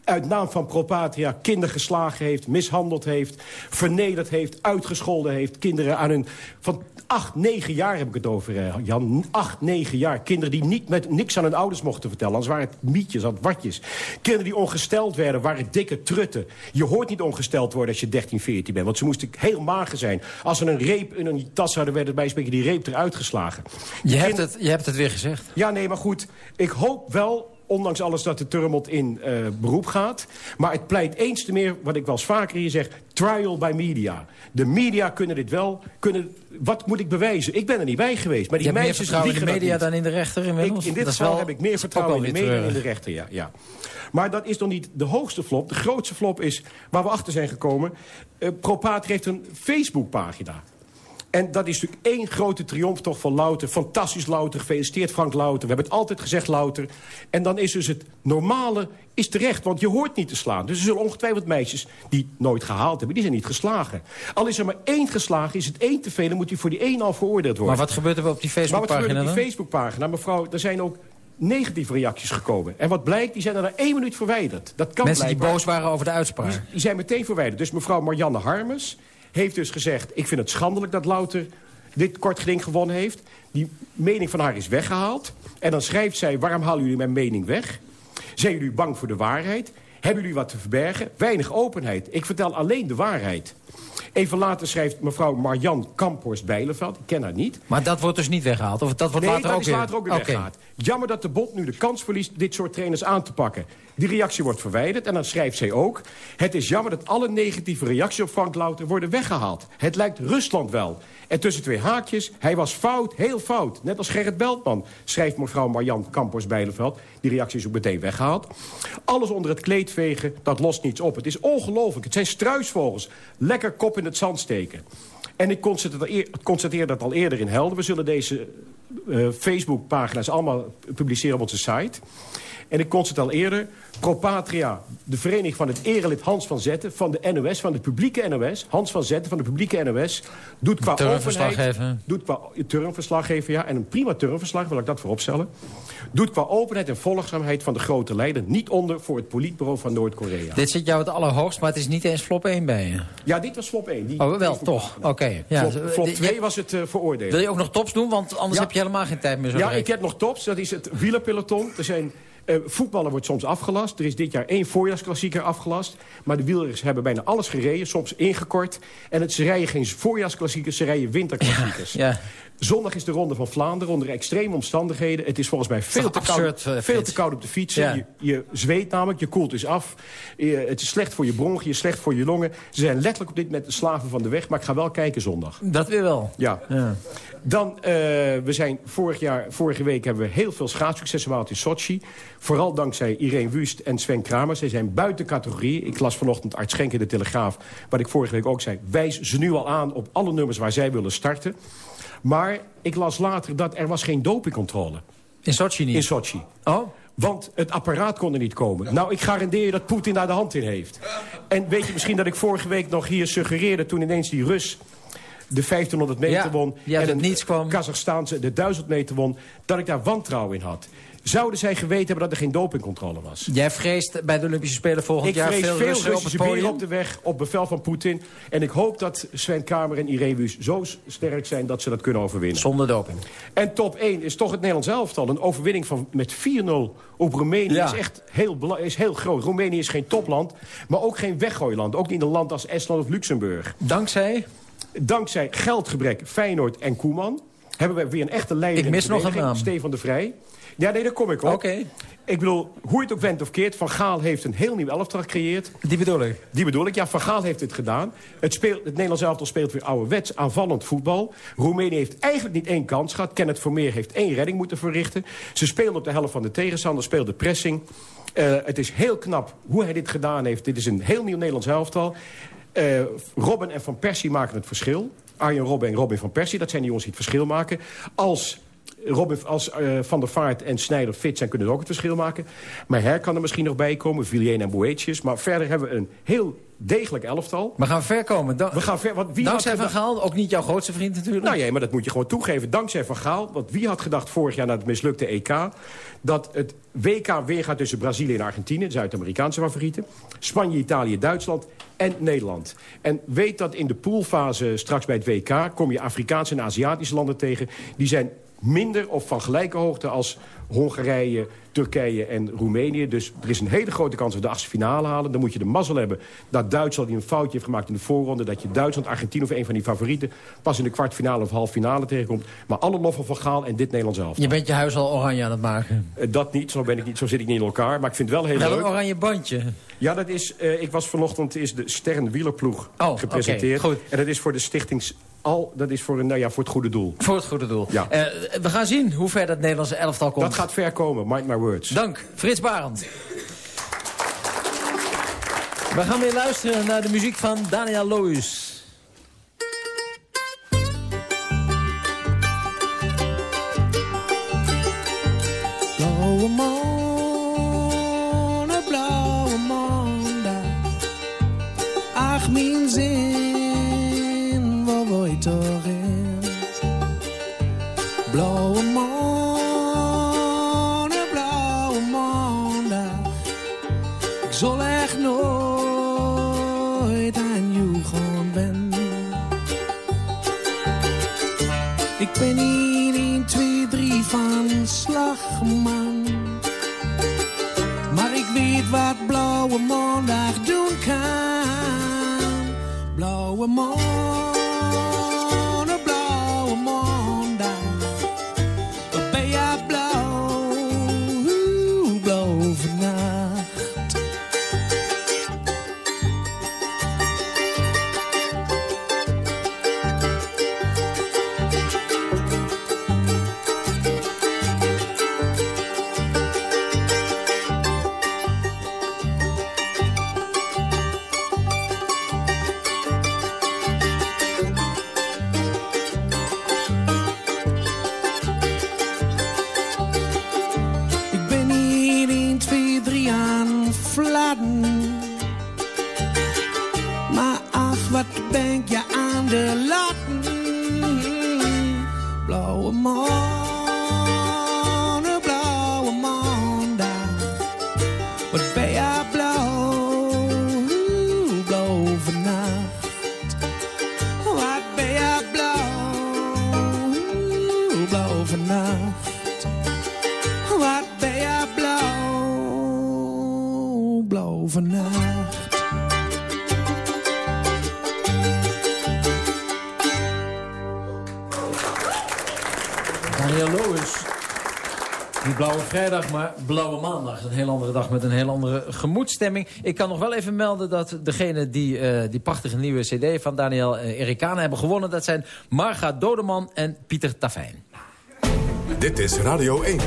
Speaker 22: uit naam van Propatria kinderen geslagen heeft... mishandeld heeft, vernederd heeft, uitgescholden heeft... kinderen aan hun... van acht, negen jaar heb ik het over, eh, Jan. Acht, negen jaar. Kinderen die niet met niks aan hun ouders mochten vertellen. Anders waren het mietjes, aan het watjes. Kinderen die ongesteld werden, waren dikke trutten. Je hoort niet ongesteld worden als je 13, 14 bent. Want ze moesten heel mager zijn. Als ze een reep in een tas hadden, werden bij spreken die reep eruit geslagen.
Speaker 11: Je hebt, het, je hebt het weer gezegd.
Speaker 22: Ja, nee, maar goed. Ik hoop wel ondanks alles dat de Turmelt in eh, beroep gaat. Maar het pleit eens te meer, wat ik wel eens vaker hier zeg... trial by media. De media kunnen dit wel... Kunnen, wat moet ik bewijzen? Ik ben er niet bij geweest. Maar die
Speaker 11: je hebt meer
Speaker 22: meisjes
Speaker 11: vertrouwen in de media dan in de rechter inmiddels?
Speaker 22: Ik, in dit geval
Speaker 11: wel-
Speaker 22: heb ik meer vertrouwen in de media en in de rechter, ja, ja. Maar dat is nog niet de hoogste flop. De grootste flop is waar we achter zijn gekomen. Eh Propater heeft een Facebookpagina. En dat is natuurlijk één grote triomftocht van Louter. Fantastisch Louter, gefeliciteerd Frank Louter. We hebben het altijd gezegd Louter. En dan is dus het normale is terecht, want je hoort niet te slaan. Dus er zullen ongetwijfeld meisjes die nooit gehaald hebben... die zijn niet geslagen. Al is er maar één geslagen, is het één te veel... dan moet hij voor die één al veroordeeld worden.
Speaker 11: Maar wat gebeurt er op die
Speaker 22: Maar wat gebeurt
Speaker 11: Facebookpagina
Speaker 22: er op die Facebookpagina? Mevrouw, er zijn ook negatieve reacties gekomen. En wat blijkt, die zijn er na één minuut verwijderd. Dat kan
Speaker 11: Mensen die boos waren over de uitspraak.
Speaker 22: Die, die zijn meteen verwijderd. Dus mevrouw Marianne Harmes heeft dus gezegd... ik vind het schandelijk dat Louter dit kort geding gewonnen heeft. Die mening van haar is weggehaald. En dan schrijft zij, waarom halen jullie mijn mening weg? Zijn jullie bang voor de waarheid? Hebben jullie wat te verbergen? Weinig openheid. Ik vertel alleen de waarheid. Even later schrijft mevrouw Marjan Kamphorst Bijleveld. Ik ken haar niet.
Speaker 11: Maar dat wordt dus niet weggehaald? Of dat wordt
Speaker 22: nee,
Speaker 11: later
Speaker 22: dat
Speaker 11: ook
Speaker 22: is later ook weer weggehaald. Jammer dat de bond nu de kans verliest dit soort trainers aan te pakken. Die reactie wordt verwijderd en dan schrijft zij ook... het is jammer dat alle negatieve reacties op Frank Louter worden weggehaald. Het lijkt Rusland wel. En tussen twee haakjes, hij was fout, heel fout. Net als Gerrit Beltman, schrijft mevrouw Marjan Kampers-Bijleveld. Die reactie is ook meteen weggehaald. Alles onder het kleed vegen, dat lost niets op. Het is ongelooflijk. Het zijn struisvogels. Lekker kop in het zand steken. En ik constateer, eer- constateer dat al eerder in Helden. We zullen deze eh, Facebook-pagina's allemaal publiceren op onze site. En ik constateer al eerder... Propatria, de vereniging van het erelid Hans van Zetten... van de NOS, van de publieke NOS... Hans van Zetten van de publieke NOS... doet qua openheid... Doet qua turnverslaggever, ja. En een prima turnverslag, wil ik dat vooropstellen. Doet qua openheid en volgzaamheid van de grote leider... niet onder voor het politbureau van Noord-Korea.
Speaker 11: Dit zit jou het allerhoogst, maar het is niet eens flop 1 bij je.
Speaker 22: Ja, dit was flop 1. Die
Speaker 11: Oh, wel, toch? Oké. Ja,
Speaker 22: flop, flop
Speaker 11: je-
Speaker 22: 2 was het eh veroordeeld.
Speaker 11: Wil je ook nog tops doen? Want anders
Speaker 22: Ja.
Speaker 11: heb je helemaal geen tijd meer zo
Speaker 22: Ja,
Speaker 11: direct.
Speaker 22: ik heb nog tops. Dat is het wielerpeloton. Er zijn, eh, voetballen wordt soms afgelast. Er is dit jaar één voorjaarsklassieker afgelast. Maar de wielers hebben bijna alles gereden. Soms ingekort. En het, ze rijden geen voorjaarsklassiekers, ze rijden winterklassiekers.
Speaker 11: Ja.
Speaker 22: Zondag is de Ronde van Vlaanderen onder extreme omstandigheden. Het is volgens mij veel, te koud,
Speaker 11: eh,
Speaker 22: veel te koud op de fietsen.
Speaker 11: Ja.
Speaker 22: Je, je zweet namelijk, je koelt dus af. Je- het is slecht voor je bronchiën, slecht voor je longen. Ze zijn letterlijk op dit moment de slaven van de weg. Maar ik ga wel kijken zondag.
Speaker 11: Dat weer wel.
Speaker 22: Ja.
Speaker 11: Ja.
Speaker 22: Dan, eh, we zijn vorig jaar, vorige week hebben we heel veel schaatssuccessen behaald in Sochi. Vooral dankzij Irene Wust en Sven Kramer. Zij zijn buiten categorie. Ik las vanochtend Art Schenk in de Telegraaf, wat ik vorige week ook zei. Wijs ze nu al aan op alle nummers waar zij willen starten. Maar ik las later dat er was geen dopingcontrole.
Speaker 11: In Sochi niet?
Speaker 22: In Sochi.
Speaker 11: Oh?
Speaker 22: Want het apparaat kon er niet komen. Nou, ik garandeer je dat Poetin daar de hand in heeft. En weet je misschien dat ik vorige week nog hier suggereerde... toen ineens die Rus de 1500 meter
Speaker 11: Ja,
Speaker 22: won... en een
Speaker 11: niets kwam.
Speaker 22: Kazachstaanse de 1000 meter won... dat ik daar wantrouwen in had. Zouden zij geweten hebben dat er geen dopingcontrole was?
Speaker 11: Jij vreest bij de Olympische Spelen volgend
Speaker 22: Ik
Speaker 11: jaar veel
Speaker 22: veel
Speaker 11: Russen op het
Speaker 22: Russische
Speaker 11: podium?
Speaker 22: op de weg, op bevel van Poetin. En ik hoop dat Sven Kramer en Irene Wüst zo sterk zijn... dat ze dat kunnen overwinnen.
Speaker 11: Zonder doping.
Speaker 22: En top 1 is toch het Nederlands elftal. Een overwinning van, met 4-0 op Roemenië
Speaker 11: Ja.
Speaker 22: is echt heel, is heel groot. Roemenië is geen topland, maar ook geen weggooiland. Ook niet een land als Estland of Luxemburg.
Speaker 11: Dankzij?
Speaker 22: Dankzij geldgebrek Feyenoord en Koeman... hebben we weer een echte leider
Speaker 11: Ik
Speaker 22: in de
Speaker 11: mis nog een naam.
Speaker 22: Stefan de Vrij. Ja, nee, daar kom ik op.
Speaker 11: Oké.
Speaker 22: Ik bedoel, hoe het ook went of keert... Van Gaal heeft een heel nieuw elftal gecreëerd.
Speaker 11: Die bedoel ik.
Speaker 22: Die bedoel ik. Ja, Van Gaal heeft het gedaan. Het, speelt, het Nederlands elftal speelt weer ouderwets aanvallend voetbal. Roemenië heeft eigenlijk niet één kans gehad. Kenneth Vermeer heeft één redding moeten verrichten. Ze spelen op de helft van de tegenstander, speelden pressing. Eh, het is heel knap hoe hij dit gedaan heeft. Dit is een heel nieuw Nederlands elftal. Eh, Robin en Van Persie maken het verschil. Arjen Robben en Robin van Persie, dat zijn die jongens die het verschil maken. Als... Robin, als eh, Van der Vaart en Snijder fit zijn, kunnen ze ook het verschil maken. Maar Her kan er misschien nog bij komen, Villiers en Boetius. Maar verder hebben we een heel degelijk elftal.
Speaker 11: We gaan ver komen. Dan,
Speaker 22: we gaan ver, want wie
Speaker 11: Dankzij
Speaker 22: had
Speaker 11: Van Gaal, ook niet jouw grootste vriend natuurlijk.
Speaker 22: Nou ja, maar dat moet je gewoon toegeven. Dankzij Van Gaal. Want wie had gedacht vorig jaar na het mislukte EK... dat het WK weer gaat tussen Brazilië en Argentinië... Zuid-Amerikaanse favorieten. Spanje, Italië, Duitsland en Nederland. En weet dat in de poolfase straks bij het WK... kom je Afrikaanse en Aziatische landen tegen... die zijn minder of van gelijke hoogte als Hongarije, Turkije en Roemenië. Dus er is een hele grote kans dat we de achtste finale halen. Dan moet je de mazzel hebben dat Duitsland die een foutje heeft gemaakt in de voorronde... dat je Duitsland, Argentinië of een van die favorieten... pas in de kwartfinale of halve finale tegenkomt. Maar alle loffen van Gaal en dit Nederlands elftal.
Speaker 11: Je bent je huis al oranje aan het maken.
Speaker 22: Eh, Dat niet, zo, ben ik niet, zo zit ik niet in elkaar. Maar ik vind het wel heel
Speaker 11: Wel een
Speaker 22: leuk.
Speaker 11: oranje bandje.
Speaker 22: Ja, dat is, eh, ik was vanochtend is de Stern Wielerploeg
Speaker 11: Oh,
Speaker 22: gepresenteerd.
Speaker 11: goed.
Speaker 22: En dat is voor de stichtings... Al, dat is voor, een, nou ja, voor het goede doel.
Speaker 11: Voor het goede doel.
Speaker 22: Ja.
Speaker 11: Eh, we gaan zien hoe ver dat Nederlandse elftal komt.
Speaker 22: Dat gaat ver komen, mind my words.
Speaker 11: Dank, Frits Barend. We gaan weer luisteren naar de muziek van Daniel
Speaker 17: maandag. Ach, mijn zin,
Speaker 11: Daniel Loos. Die blauwe vrijdag, maar blauwe maandag. Een heel andere dag met een heel andere gemoedstemming. Ik kan nog wel even melden dat degene die eh, die prachtige nieuwe cd van Daniel uh, hebben gewonnen... dat zijn Marga Dodeman en Pieter Tafijn.
Speaker 1: Dit is Radio 1.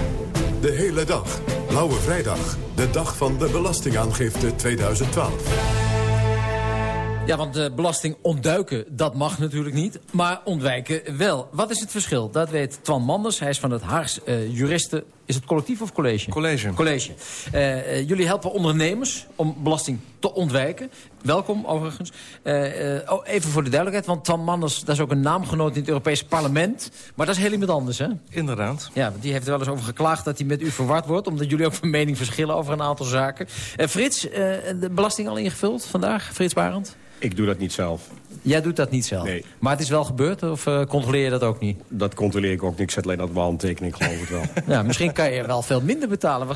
Speaker 1: De hele dag. Blauwe Vrijdag. De dag van de belastingaangifte 2012.
Speaker 11: Ja, want belasting ontduiken, dat mag natuurlijk niet. Maar ontwijken wel. Wat is het verschil? Dat weet Twan Manders. Hij is van het Haags uh, Juristen... Is het collectief of college?
Speaker 23: College.
Speaker 11: College. Uh, uh, jullie helpen ondernemers om belasting te ontwijken. Welkom, overigens. oh, even voor de duidelijkheid, want Twan Manders... dat is ook een naamgenoot in het Europese parlement. Maar dat is heel iemand anders, hè?
Speaker 23: Inderdaad.
Speaker 11: Ja, want die heeft er wel eens over geklaagd dat hij met u verward wordt... omdat jullie ook van mening verschillen over een aantal zaken. Frits, de belasting al ingevuld vandaag? Frits Barend?
Speaker 22: Ik doe dat niet zelf.
Speaker 11: Jij doet dat niet zelf?
Speaker 22: Nee.
Speaker 11: Maar het is wel gebeurd of uh, controleer je dat ook niet?
Speaker 22: Dat controleer ik ook niet. Ik zet alleen dat handtekening, geloof ik wel.
Speaker 11: ja, misschien kan je wel veel minder betalen. We,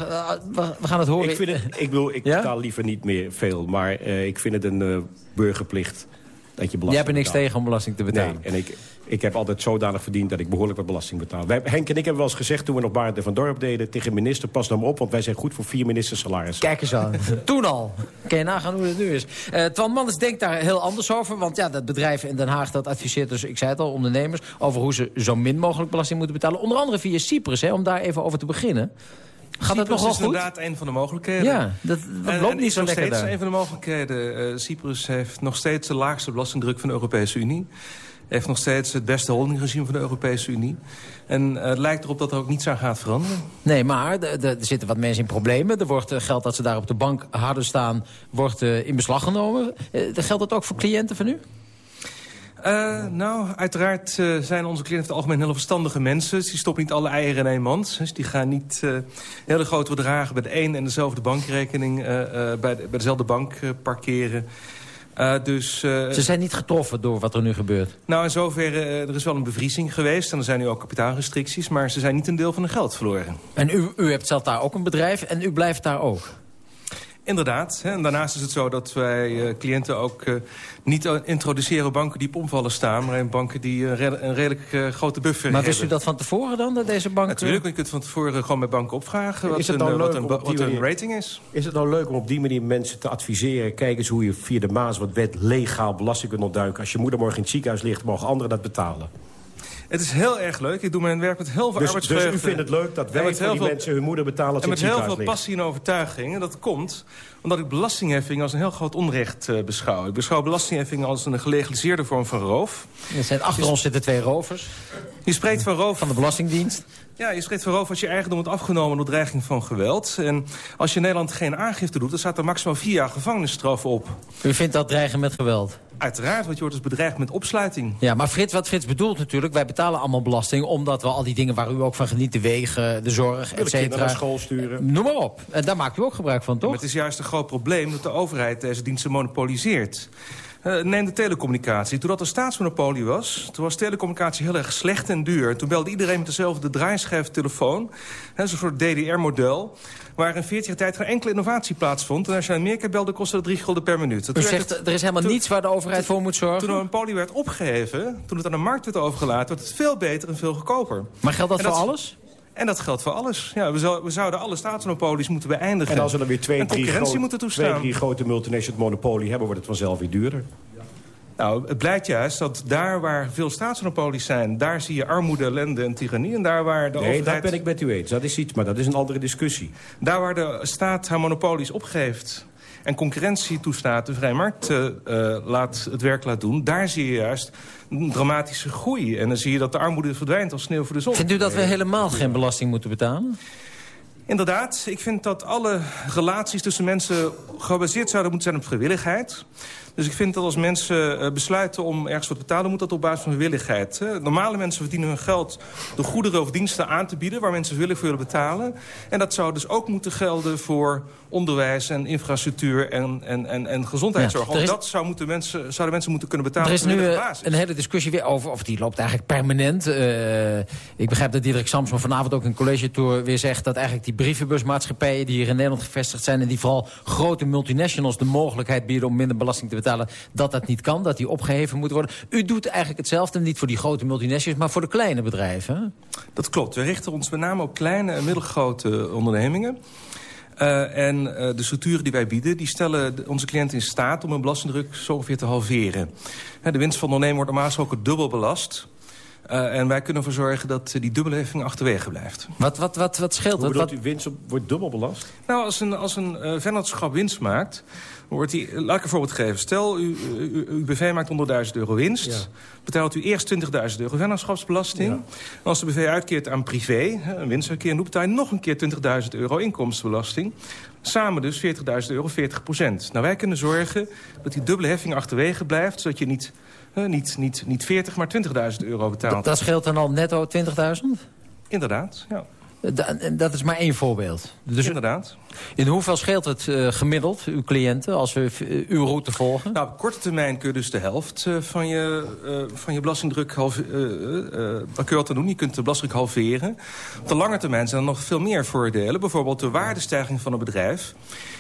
Speaker 11: we, we gaan het horen.
Speaker 22: Ik, vind het, ik bedoel, ik ja? betaal liever niet meer veel. Maar uh, ik vind het een uh, burgerplicht dat je belasting
Speaker 11: Jij hebt er niks
Speaker 22: betaalt.
Speaker 11: tegen om belasting te betalen?
Speaker 22: Nee, en ik, ik heb altijd zodanig verdiend dat ik behoorlijk wat belasting betaal. Wij, Henk en ik hebben wel eens gezegd toen we nog Barend en Van Dorp deden... tegen minister, pas nou maar op, want wij zijn goed voor vier ministers salaris.
Speaker 11: Kijk eens aan. toen al. Kun je nagaan hoe het nu is. Uh, Twan Manders denkt daar heel anders over. Want ja, dat bedrijf in Den Haag dat adviseert dus, ik zei het al, ondernemers... over hoe ze zo min mogelijk belasting moeten betalen. Onder andere via Cyprus, hè, om daar even over te beginnen. Gaat het nog wel
Speaker 23: is
Speaker 11: goed?
Speaker 23: inderdaad een van de mogelijkheden.
Speaker 11: Ja, dat, dat loopt
Speaker 23: en,
Speaker 11: niet zo
Speaker 23: nog
Speaker 11: lekker
Speaker 23: steeds
Speaker 11: daar.
Speaker 23: een van de mogelijkheden. Uh, Cyprus heeft nog steeds de laagste belastingdruk van de Europese Unie. Heeft nog steeds het beste holdingregime van de Europese Unie. En uh, het lijkt erop dat er ook niets aan gaat veranderen.
Speaker 11: Nee, maar er zitten wat mensen in problemen. Er wordt uh, geld dat ze daar op de bank hadden staan, wordt uh, in beslag genomen. geldt dat ook voor cliënten van u?
Speaker 23: Uh, nou, uiteraard uh, zijn onze cliënten het algemeen hele verstandige mensen. Die stoppen niet alle eieren in één mand. Dus die gaan niet uh, hele grote bedragen bij de een en dezelfde bankrekening... bij, de, bij dezelfde bank parkeren. Dus,
Speaker 11: Ze zijn niet getroffen door wat er nu gebeurt?
Speaker 23: Nou, in zoverre, er is wel een bevriezing geweest... en er zijn nu ook kapitaalrestricties... maar ze zijn niet een deel van hun geld verloren.
Speaker 11: En u, u hebt zelf daar ook een bedrijf en u blijft daar ook?
Speaker 23: Inderdaad. Hè. En daarnaast is het zo dat wij uh, cliënten ook uh, niet introduceren banken die op omvallen staan... maar in banken die uh, een redelijk grote buffer
Speaker 11: maar
Speaker 23: hebben.
Speaker 11: wist u dat van tevoren dan, dat deze bank...
Speaker 23: Natuurlijk, je kunt van tevoren gewoon bij banken opvragen wat, een, wat, een, wat een, rating is.
Speaker 22: Is het nou leuk om op die manier mensen te adviseren... kijk eens hoe je via de Maas wat wet legaal belasting kunt ontduiken. Als je moeder morgen in het ziekenhuis ligt, mogen anderen dat betalen.
Speaker 23: Het is heel erg leuk. Ik doe mijn werk met heel veel
Speaker 22: dus,
Speaker 23: arbeidsvreugde.
Speaker 22: Dus u vindt het leuk dat wij die veel, mensen hun moeder betalen...
Speaker 23: En met heel veel passie en overtuiging. En dat komt omdat ik belastingheffing als een heel groot onrecht uh, beschouw. Ik beschouw belastingheffing als een gelegaliseerde vorm van roof.
Speaker 11: Er zijn achter ons zitten twee rovers.
Speaker 23: Je spreekt van roof...
Speaker 11: Van de Belastingdienst.
Speaker 23: Ja, je spreekt van roof als je eigendom wordt afgenomen door dreiging van geweld. En als je in Nederland geen aangifte doet, dan staat er maximaal vier jaar gevangenisstraf op.
Speaker 11: U vindt dat dreigen met geweld?
Speaker 23: Uiteraard, want je wordt dus bedreigd met opsluiting.
Speaker 11: Ja, maar Frits, wat Frits bedoelt natuurlijk... wij betalen allemaal belasting omdat we al die dingen waar u ook van geniet... de wegen, de zorg, et cetera...
Speaker 22: naar school sturen.
Speaker 11: Noem maar op. En daar maakt u ook gebruik van, toch?
Speaker 23: Maar het is juist een groot probleem dat de overheid deze diensten monopoliseert. Uh, neem de telecommunicatie. Toen dat een staatsmonopolie was, toen was telecommunicatie heel erg slecht en duur. Toen belde iedereen met dezelfde draaischijftelefoon. Zo'n soort DDR-model. Waar in 40 jaar tijd geen enkele innovatie plaatsvond. En als je in Amerika belde, kostte dat 3 gulden per minuut.
Speaker 11: Dat U zegt, het, er is helemaal toen, niets waar de overheid voor moet zorgen?
Speaker 23: Toen een monopolie werd opgeheven, toen het aan de markt werd overgelaten... werd het veel beter en veel goedkoper.
Speaker 11: Maar geldt dat, dat voor alles?
Speaker 23: En dat geldt voor alles. Ja, we, zou, we zouden alle staatsmonopolies moeten beëindigen.
Speaker 22: En als we dan weer twee, drie, groot,
Speaker 23: moeten toestaan.
Speaker 22: twee drie grote multinational monopolie hebben... wordt het vanzelf weer duurder.
Speaker 23: Nou, het blijkt juist dat daar waar veel staatsmonopolies zijn... daar zie je armoede, ellende en tirannie. En daar waar de
Speaker 22: nee,
Speaker 23: overheid...
Speaker 22: dat ben ik met u eens. Dat is iets, maar dat is een andere discussie.
Speaker 23: Daar waar de staat haar monopolies opgeeft en concurrentie toestaat, de vrije markt uh, laat, het werk laat doen... daar zie je juist een dramatische groei. En dan zie je dat de armoede verdwijnt als sneeuw voor de zon.
Speaker 11: Vindt u dat we helemaal geen belasting moeten betalen?
Speaker 23: Inderdaad, ik vind dat alle relaties tussen mensen gebaseerd zouden moeten zijn op vrijwilligheid. Dus ik vind dat als mensen uh, besluiten om ergens wat te betalen... moet dat op basis van vrijwilligheid. Hè. Normale mensen verdienen hun geld door goederen of diensten aan te bieden... waar mensen willen voor willen betalen. En dat zou dus ook moeten gelden voor onderwijs en infrastructuur en, en, en, en gezondheidszorg. Ja, is, dat zou moeten mensen, zouden mensen moeten kunnen betalen
Speaker 11: Er is nu een hele discussie weer over, of die loopt eigenlijk permanent. Uh, ik begrijp dat Diederik Samson vanavond ook in college tour weer zegt... dat eigenlijk die brievenbusmaatschappijen die hier in Nederland gevestigd zijn... en die vooral grote multinationals de mogelijkheid bieden om minder belasting te betalen... dat dat niet kan, dat die opgeheven moet worden. U doet eigenlijk hetzelfde, niet voor die grote multinationals... maar voor de kleine bedrijven.
Speaker 23: Dat klopt. We richten ons met name op kleine en middelgrote ondernemingen. Uh, en uh, de structuren die wij bieden, die stellen onze cliënten in staat... om hun belastingdruk zo ongeveer te halveren. de winst van de ondernemer wordt normaal gesproken dubbel belast... Uh, en wij kunnen ervoor zorgen dat die dubbele heffing achterwege blijft.
Speaker 11: Wat, wat, wat, wat scheelt
Speaker 22: Hoe
Speaker 11: dat?
Speaker 22: Wat... uw winst wordt dubbel belast?
Speaker 23: Nou, als een, als een uh, vennootschap winst maakt... Wordt die, laat ik een voorbeeld geven. Stel, u, u, uw BV maakt 100.000 euro winst. Ja. Betaalt u eerst 20.000 euro vennootschapsbelasting. Ja. En als de BV uitkeert aan privé, een winstuitkering... dan betaalt nog een keer 20.000 euro inkomstenbelasting. Samen dus 40.000 euro, 40 procent. Nou, wij kunnen zorgen dat die dubbele heffing achterwege blijft... zodat je niet, niet, niet, niet 40, maar 20.000 euro betaalt.
Speaker 11: Dat, dat scheelt dan al netto 20.000?
Speaker 23: Inderdaad, ja.
Speaker 11: Da dat is maar één voorbeeld.
Speaker 23: Dus Inderdaad.
Speaker 11: In hoeveel scheelt het uh, gemiddeld, uw cliënten, als we uh, uw route volgen?
Speaker 23: Nou, op korte termijn kun je dus de helft uh, van, je, van je belastingdruk halveren. dat kun je altijd doen, je kunt de belasting halveren. Op de lange termijn zijn er nog veel meer voordelen. Bijvoorbeeld de waardestijging van een bedrijf.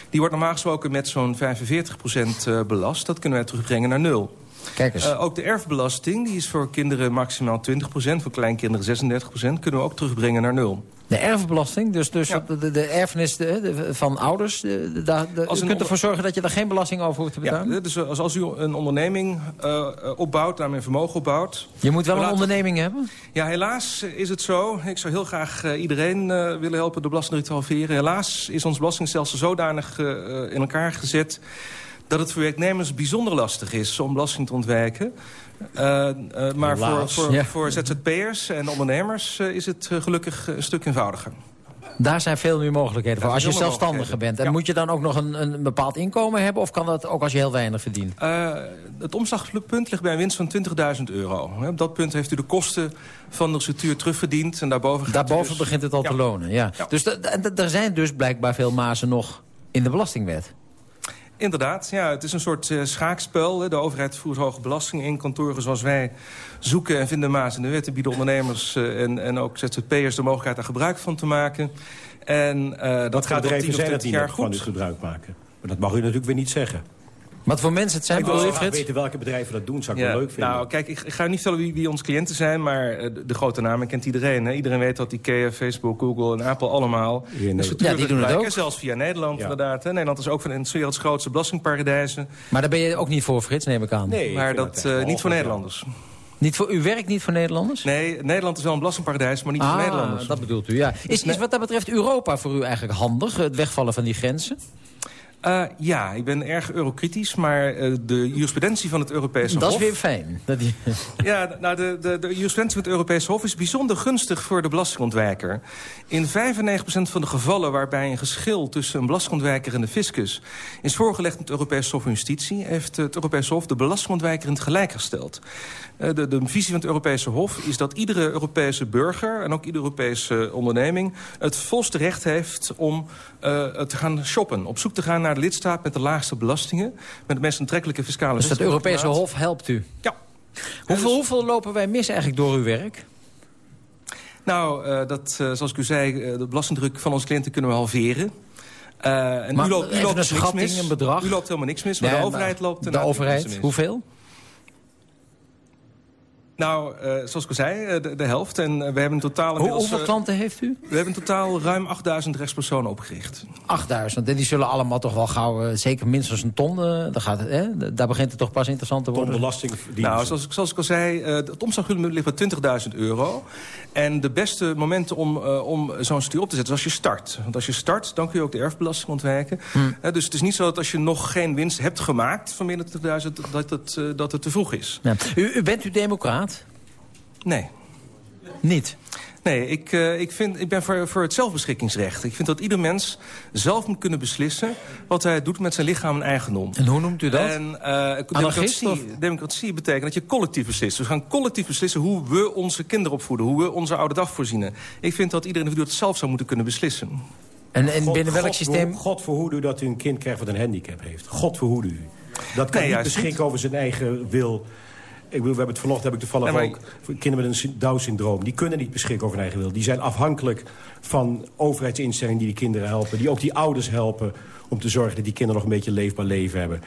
Speaker 23: Die wordt normaal gesproken met zo'n 45% belast. Dat kunnen wij terugbrengen naar nul.
Speaker 11: Kijk eens.
Speaker 23: Uh, ook de erfbelasting die is voor kinderen maximaal 20%, voor kleinkinderen 36%, kunnen we ook terugbrengen naar nul.
Speaker 11: De erfbelasting, dus, dus ja. de, de, erfenis de, de, van ouders, de, de, u kunt ervoor zorgen dat je daar geen belasting over hoeft te betalen?
Speaker 23: Ja, dus als, als u een onderneming uh, opbouwt, daarmee vermogen opbouwt...
Speaker 11: Je moet wel een onderneming hebben?
Speaker 23: Ja, helaas is het zo. Ik zou heel graag uh, iedereen uh, willen helpen de belasting te halveren. Helaas is ons belastingstelsel zodanig in elkaar gezet dat het voor werknemers bijzonder lastig is om belasting te ontwijken. Uh, uh, maar voor, voor,
Speaker 11: Ja.
Speaker 23: voor ZZP'ers en ondernemers uh, is het gelukkig een stuk eenvoudiger.
Speaker 11: Daar zijn veel meer mogelijkheden voor. Als je zelfstandige bent. En moet je dan ook nog een, een bepaald inkomen hebben? Of kan dat ook als je heel weinig verdient?
Speaker 23: Het omslagpunt ligt bij een winst van 20.000 euro. Op dat punt heeft u de kosten van de structuur terugverdiend. En daarboven,
Speaker 11: Daarboven
Speaker 23: dus...
Speaker 11: begint het al te lonen, ja. Dus er zijn dus blijkbaar veel mazen nog in de belastingwet.
Speaker 23: Inderdaad, ja, het is een soort uh, schaakspel. De overheid voert hoge belastingen in. Kantoren zoals wij zoeken en vinden maas in de wet... en bieden ondernemers uh, en, en ook ZZP'ers de mogelijkheid daar gebruik van te maken. En uh, dat gaat al
Speaker 22: bedrijven
Speaker 23: 10 of
Speaker 22: zijn
Speaker 23: 20
Speaker 22: niet
Speaker 23: jaar
Speaker 22: van
Speaker 23: goed.
Speaker 22: dit gebruik maken? Maar dat mag u natuurlijk weer niet zeggen.
Speaker 11: Wat voor mensen het zijn,
Speaker 22: ik wil
Speaker 11: je, Frits?
Speaker 22: weten welke bedrijven dat doen. Zou ik
Speaker 23: Ja,
Speaker 22: wel leuk vinden.
Speaker 23: Nou, kijk, ik, ik ga niet vertellen wie, wie onze cliënten zijn... maar eh, de, de grote namen kent iedereen. Hè? Iedereen weet dat Ikea, Facebook, Google en Apple allemaal...
Speaker 11: Ja, die doen het ook.
Speaker 23: Zelfs via Nederland,
Speaker 22: Ja.
Speaker 23: inderdaad. Hè? Nederland is ook van een werelds grootste belastingparadijzen.
Speaker 11: Maar daar ben je ook niet voor, Frits, neem ik aan.
Speaker 22: Nee,
Speaker 23: maar dat eh, niet voor. Nederlanders.
Speaker 11: Niet voor, u werkt niet voor Nederlanders?
Speaker 23: Nee, Nederland is wel een belastingparadijs, maar niet voor
Speaker 11: ah,
Speaker 23: Nederlanders.
Speaker 11: dat bedoelt u, ja. Is, is wat dat betreft Europa voor u eigenlijk handig? Het wegvallen van die grenzen?
Speaker 23: Uh, ja, ik ben erg eurokritisch, maar uh, de jurisprudentie van het Europese
Speaker 11: Dat
Speaker 23: Hof...
Speaker 11: is weer fijn. Dat die...
Speaker 23: Ja, nou, de, de, de jurisprudentie van het Europese Hof is bijzonder gunstig voor de belastingontwijker. In 95% van de gevallen waarbij een geschil tussen een belastingontwijker en de fiscus... is voorgelegd in het Europese Hof van Justitie... heeft het Europese Hof de belastingontwijker in het gelijk gesteld. Uh, de, de visie van het Europese Hof is dat iedere Europese burger... en ook iedere Europese onderneming het volste recht heeft om te gaan shoppen. Op zoek te gaan naar de lidstaat met de laagste belastingen... met de meest aantrekkelijke fiscale
Speaker 11: Dus het Europese. Hof helpt u?
Speaker 23: Ja.
Speaker 11: Hoeveel,
Speaker 23: dus-
Speaker 11: hoeveel lopen wij mis eigenlijk door uw werk?
Speaker 23: Nou, uh, dat, uh, zoals ik u zei, uh, de belastingdruk van onze cliënten kunnen we halveren. En
Speaker 11: Maar
Speaker 23: u loopt, u loopt
Speaker 11: een
Speaker 23: niks
Speaker 11: schatting,
Speaker 23: mis.
Speaker 11: een bedrag?
Speaker 23: U loopt helemaal niks mis, maar
Speaker 11: Nee,
Speaker 23: de overheid loopt...
Speaker 11: De overheid, hoeveel?
Speaker 23: Nou, uh, zoals ik al zei, uh, de, de, helft. En uh, we hebben in totaal...
Speaker 11: Hoe, hoeveel klanten heeft u?
Speaker 23: We hebben in totaal ruim 8000 rechtspersonen opgericht.
Speaker 11: 8000, en die zullen allemaal toch wel gauw, uh, zeker minstens een ton... daar, gaat het, hè? daar begint het toch pas interessant te worden.
Speaker 22: Ton belasting
Speaker 23: Nou, zoals, zoals ik al zei, het omslagpunt ligt bij 20.000 euro. En de beste momenten om, om zo'n stuur op te zetten is als je start. Want als je start, dan kun je ook de erfbelasting ontwijken.
Speaker 11: Hmm.
Speaker 23: dus het is niet zo dat als je nog geen winst hebt gemaakt van meer dan 20.000... Dat het, dat het te vroeg is.
Speaker 11: Ja. U, u bent u democraat?
Speaker 23: Nee.
Speaker 11: Niet?
Speaker 23: Nee, ik, uh, ik, vind, ik ben voor, voor het zelfbeschikkingsrecht. Ik vind dat ieder mens zelf moet kunnen beslissen... wat hij doet met zijn lichaam en eigendom.
Speaker 11: En hoe noemt u dat?
Speaker 23: En, uh, democratie, democratie betekent dat je collectief beslist. We gaan collectief beslissen hoe we onze kinderen opvoeden... hoe we onze oude dag voorzien. Ik vind dat ieder individu het zelf zou moeten kunnen beslissen.
Speaker 11: En, en
Speaker 22: God,
Speaker 11: binnen welk
Speaker 22: God,
Speaker 11: systeem...
Speaker 22: God verhoede u dat u een kind krijgt wat een handicap heeft. God verhoede u. Dat kan
Speaker 23: Nee,
Speaker 22: niet
Speaker 23: juist
Speaker 22: beschikken over zijn eigen wil... Ik bedoel, we hebben het vanochtend heb ik toevallig
Speaker 23: Nee,
Speaker 22: ook... kinderen met een Down-syndroom, die kunnen niet beschikken over hun eigen wil. Die zijn afhankelijk van overheidsinstellingen die die kinderen helpen. Die ook die ouders helpen om te zorgen dat die kinderen nog een beetje een leefbaar leven hebben.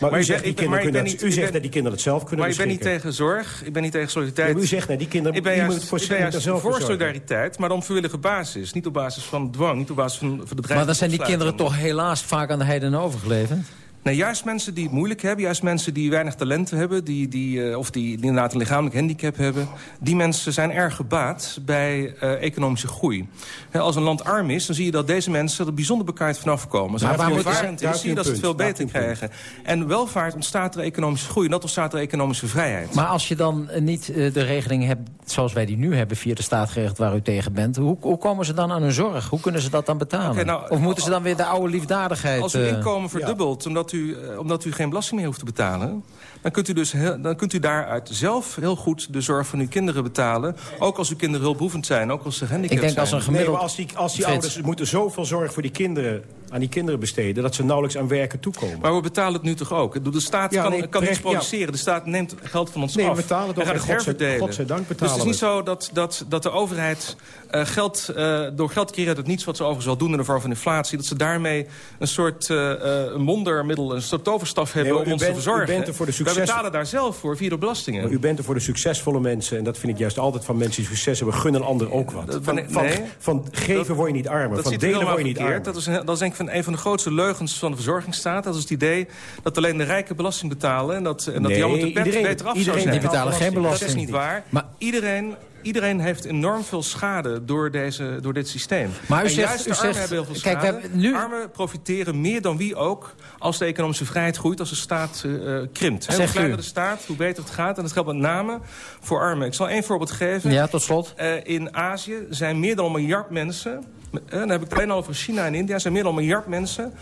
Speaker 22: Maar,
Speaker 23: Maar
Speaker 22: u zegt,
Speaker 23: ben-
Speaker 22: die
Speaker 23: ben-
Speaker 22: kinderen kunnen dat,
Speaker 23: niet-
Speaker 22: u zegt
Speaker 23: ben-
Speaker 22: dat die kinderen het zelf kunnen
Speaker 23: Maar ik ben niet tegen zorg, ik ben niet tegen solidariteit.
Speaker 22: Ja, maar u zegt, nee, die kinderen-
Speaker 23: ik ben
Speaker 22: die
Speaker 23: juist,
Speaker 22: moeten voor
Speaker 23: ik ben
Speaker 22: zichzelf
Speaker 23: juist
Speaker 22: zelf
Speaker 23: voor solidariteit, maar dan op vrijwillige basis. Niet op basis van dwang, niet op basis van, van.
Speaker 11: Maar dan zijn die kinderen toch helaas vaak aan de heiden overgeleverd?
Speaker 23: Nee, juist mensen die het moeilijk hebben, juist mensen die weinig talenten hebben... Die, die, uh, of die, die inderdaad een lichamelijk handicap hebben... die mensen zijn erg gebaat bij uh, economische groei. He, als een land arm is, dan zie je dat deze mensen er bijzonder bekaaid vanaf komen. Als
Speaker 11: Maar
Speaker 23: het
Speaker 11: waar moet-
Speaker 23: is,
Speaker 22: daar
Speaker 23: zie je dat ze het veel beter krijgen. En welvaart ontstaat er economische groei. En dat ontstaat er economische vrijheid.
Speaker 11: Maar als je dan eh, niet eh, de regeling hebt zoals wij die nu hebben... via de staatsgerecht waar u tegen bent... Hoe, hoe komen ze dan aan hun zorg? Hoe kunnen ze dat dan betalen?
Speaker 23: Nou,
Speaker 11: of moeten ze dan weer de oude liefdadigheid...
Speaker 23: Als uw
Speaker 11: eh,
Speaker 23: inkomen verdubbelt omdat, u, uh, omdat u geen belasting meer hoeft te betalen... Dan kunt, u dus heel, dan kunt u daaruit zelf heel goed de zorg van uw kinderen betalen. Ook als uw kinderen hulpbehoevend zijn, ook als ze gehandicapt
Speaker 11: Ik denk
Speaker 23: zijn.
Speaker 11: als een gemiddeld...
Speaker 22: maar als die, als die ouders moeten zoveel zorg voor die kinderen, aan die kinderen besteden... dat ze nauwelijks aan werken toekomen.
Speaker 23: Maar we betalen het nu toch ook? De staat
Speaker 22: Ja,
Speaker 23: kan,
Speaker 22: nee,
Speaker 23: kan niets
Speaker 22: ja.
Speaker 23: produceren. De staat neemt geld van ons
Speaker 22: Nee, we
Speaker 23: af.
Speaker 22: betalen het
Speaker 23: en
Speaker 22: ook.
Speaker 23: gaat
Speaker 22: En
Speaker 23: het
Speaker 22: godzij-
Speaker 23: herverdelen.
Speaker 22: godzijdank
Speaker 23: Dus het is
Speaker 22: betalen
Speaker 23: niet zo dat, dat, dat de overheid uh, geld, uh, door geld het niets... wat ze overigens wel doen in de vorm van inflatie... dat ze daarmee een soort uh, een wondermiddel, een soort toverstaf hebben
Speaker 22: Nee,
Speaker 23: om ons
Speaker 22: bent-
Speaker 23: te verzorgen.
Speaker 22: u bent er voor de
Speaker 23: Wij
Speaker 22: succes-
Speaker 23: betalen daar zelf voor via de belastingen.
Speaker 22: Maar u bent er voor de succesvolle mensen. En dat vind ik juist altijd van mensen die succes hebben. Gun een ander ook wat.
Speaker 23: Dat
Speaker 22: Van, van,
Speaker 23: nee.
Speaker 22: van geven word je niet armer.
Speaker 23: Dat
Speaker 22: van delen
Speaker 23: helemaal
Speaker 22: word je niet
Speaker 23: verkeerd.
Speaker 22: armer.
Speaker 23: Dat is, een- dat is denk ik van een van de grootste leugens van de verzorgingsstaat. Dat is het idee dat alleen de rijken belasting betalen... en dat, en dat
Speaker 22: Nee,
Speaker 23: die allemaal te pet
Speaker 22: iedereen-
Speaker 23: beter af zou
Speaker 22: iedereen
Speaker 23: zijn.
Speaker 11: Die betalen geen
Speaker 23: Dat
Speaker 11: belasting.
Speaker 23: is niet waar.
Speaker 11: Maar-
Speaker 23: iedereen, iedereen heeft enorm veel schade door, deze, door dit systeem.
Speaker 11: Maar u
Speaker 23: en
Speaker 11: zegt-
Speaker 23: juist
Speaker 11: u
Speaker 23: de armen
Speaker 11: zegt-
Speaker 23: hebben heel veel
Speaker 11: kijk,
Speaker 23: schade.
Speaker 11: nu-
Speaker 23: Armen profiteren meer dan wie ook als de economische vrijheid groeit... als de staat eh, eh, krimpt. Hoe kleiner de staat, hoe beter het gaat. En dat geldt met name voor armen. Ik zal één voorbeeld geven.
Speaker 11: Ja, tot slot.
Speaker 23: Eh, in Azië zijn meer dan een miljard mensen... eh, dan heb ik het alleen al over China en India... zijn meer dan een miljard mensen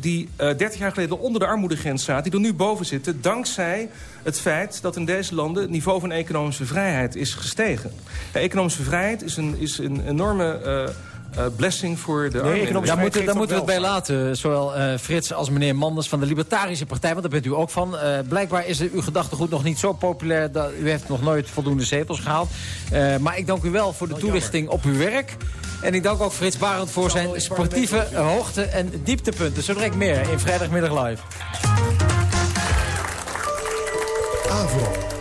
Speaker 23: die eh 30 jaar geleden onder de armoedegrens zaten... die er nu boven zitten, dankzij het feit dat in deze landen... het niveau van economische vrijheid is gestegen. Ja, economische vrijheid is een, is een enorme eh, eh, blessing voor de armen.
Speaker 11: Daar moeten, daar moeten we het bij laten. Zowel eh, Frits als meneer Manders van de Libertarische Partij. Want daar bent u ook van. Eh, blijkbaar is uw gedachtegoed nog niet zo populair. Dat, u heeft nog nooit voldoende zetels gehaald. Eh, maar ik dank u wel voor de toelichting op uw werk. En ik dank ook Frits Barend voor zijn sportieve hoogte- en dieptepunten. Zo direct meer in Vrijdagmiddag Live.
Speaker 24: Avro.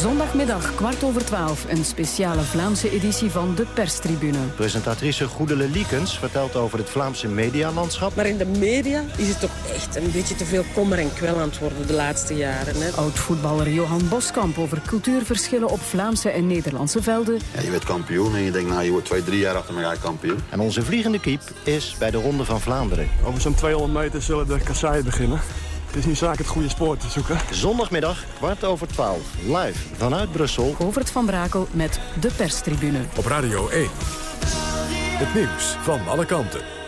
Speaker 24: Zondagmiddag, kwart over twaalf. Een speciale Vlaamse editie van de perstribune.
Speaker 25: Presentatrice Goedele Liekens vertelt over het Vlaamse medialandschap.
Speaker 26: Maar in de media is het toch echt een beetje te veel kommer en kwel aan het worden de laatste jaren. Hè?
Speaker 24: Oud-voetballer Johan Boskamp over cultuurverschillen op Vlaamse en Nederlandse velden.
Speaker 27: Ja, je werd kampioen en je denkt, nou, je wordt twee, drie jaar achter elkaar kampioen.
Speaker 25: En onze vliegende kiep is bij de Ronde van Vlaanderen.
Speaker 28: Over zo'n 200 meter zullen de kasseien beginnen. Het is nu zaak het goede spoor te zoeken.
Speaker 25: Zondagmiddag, kwart over twaalf, live vanuit Brussel.
Speaker 24: Govert van Brakel met de perstribune.
Speaker 1: Op Radio 1. Het nieuws van alle kanten.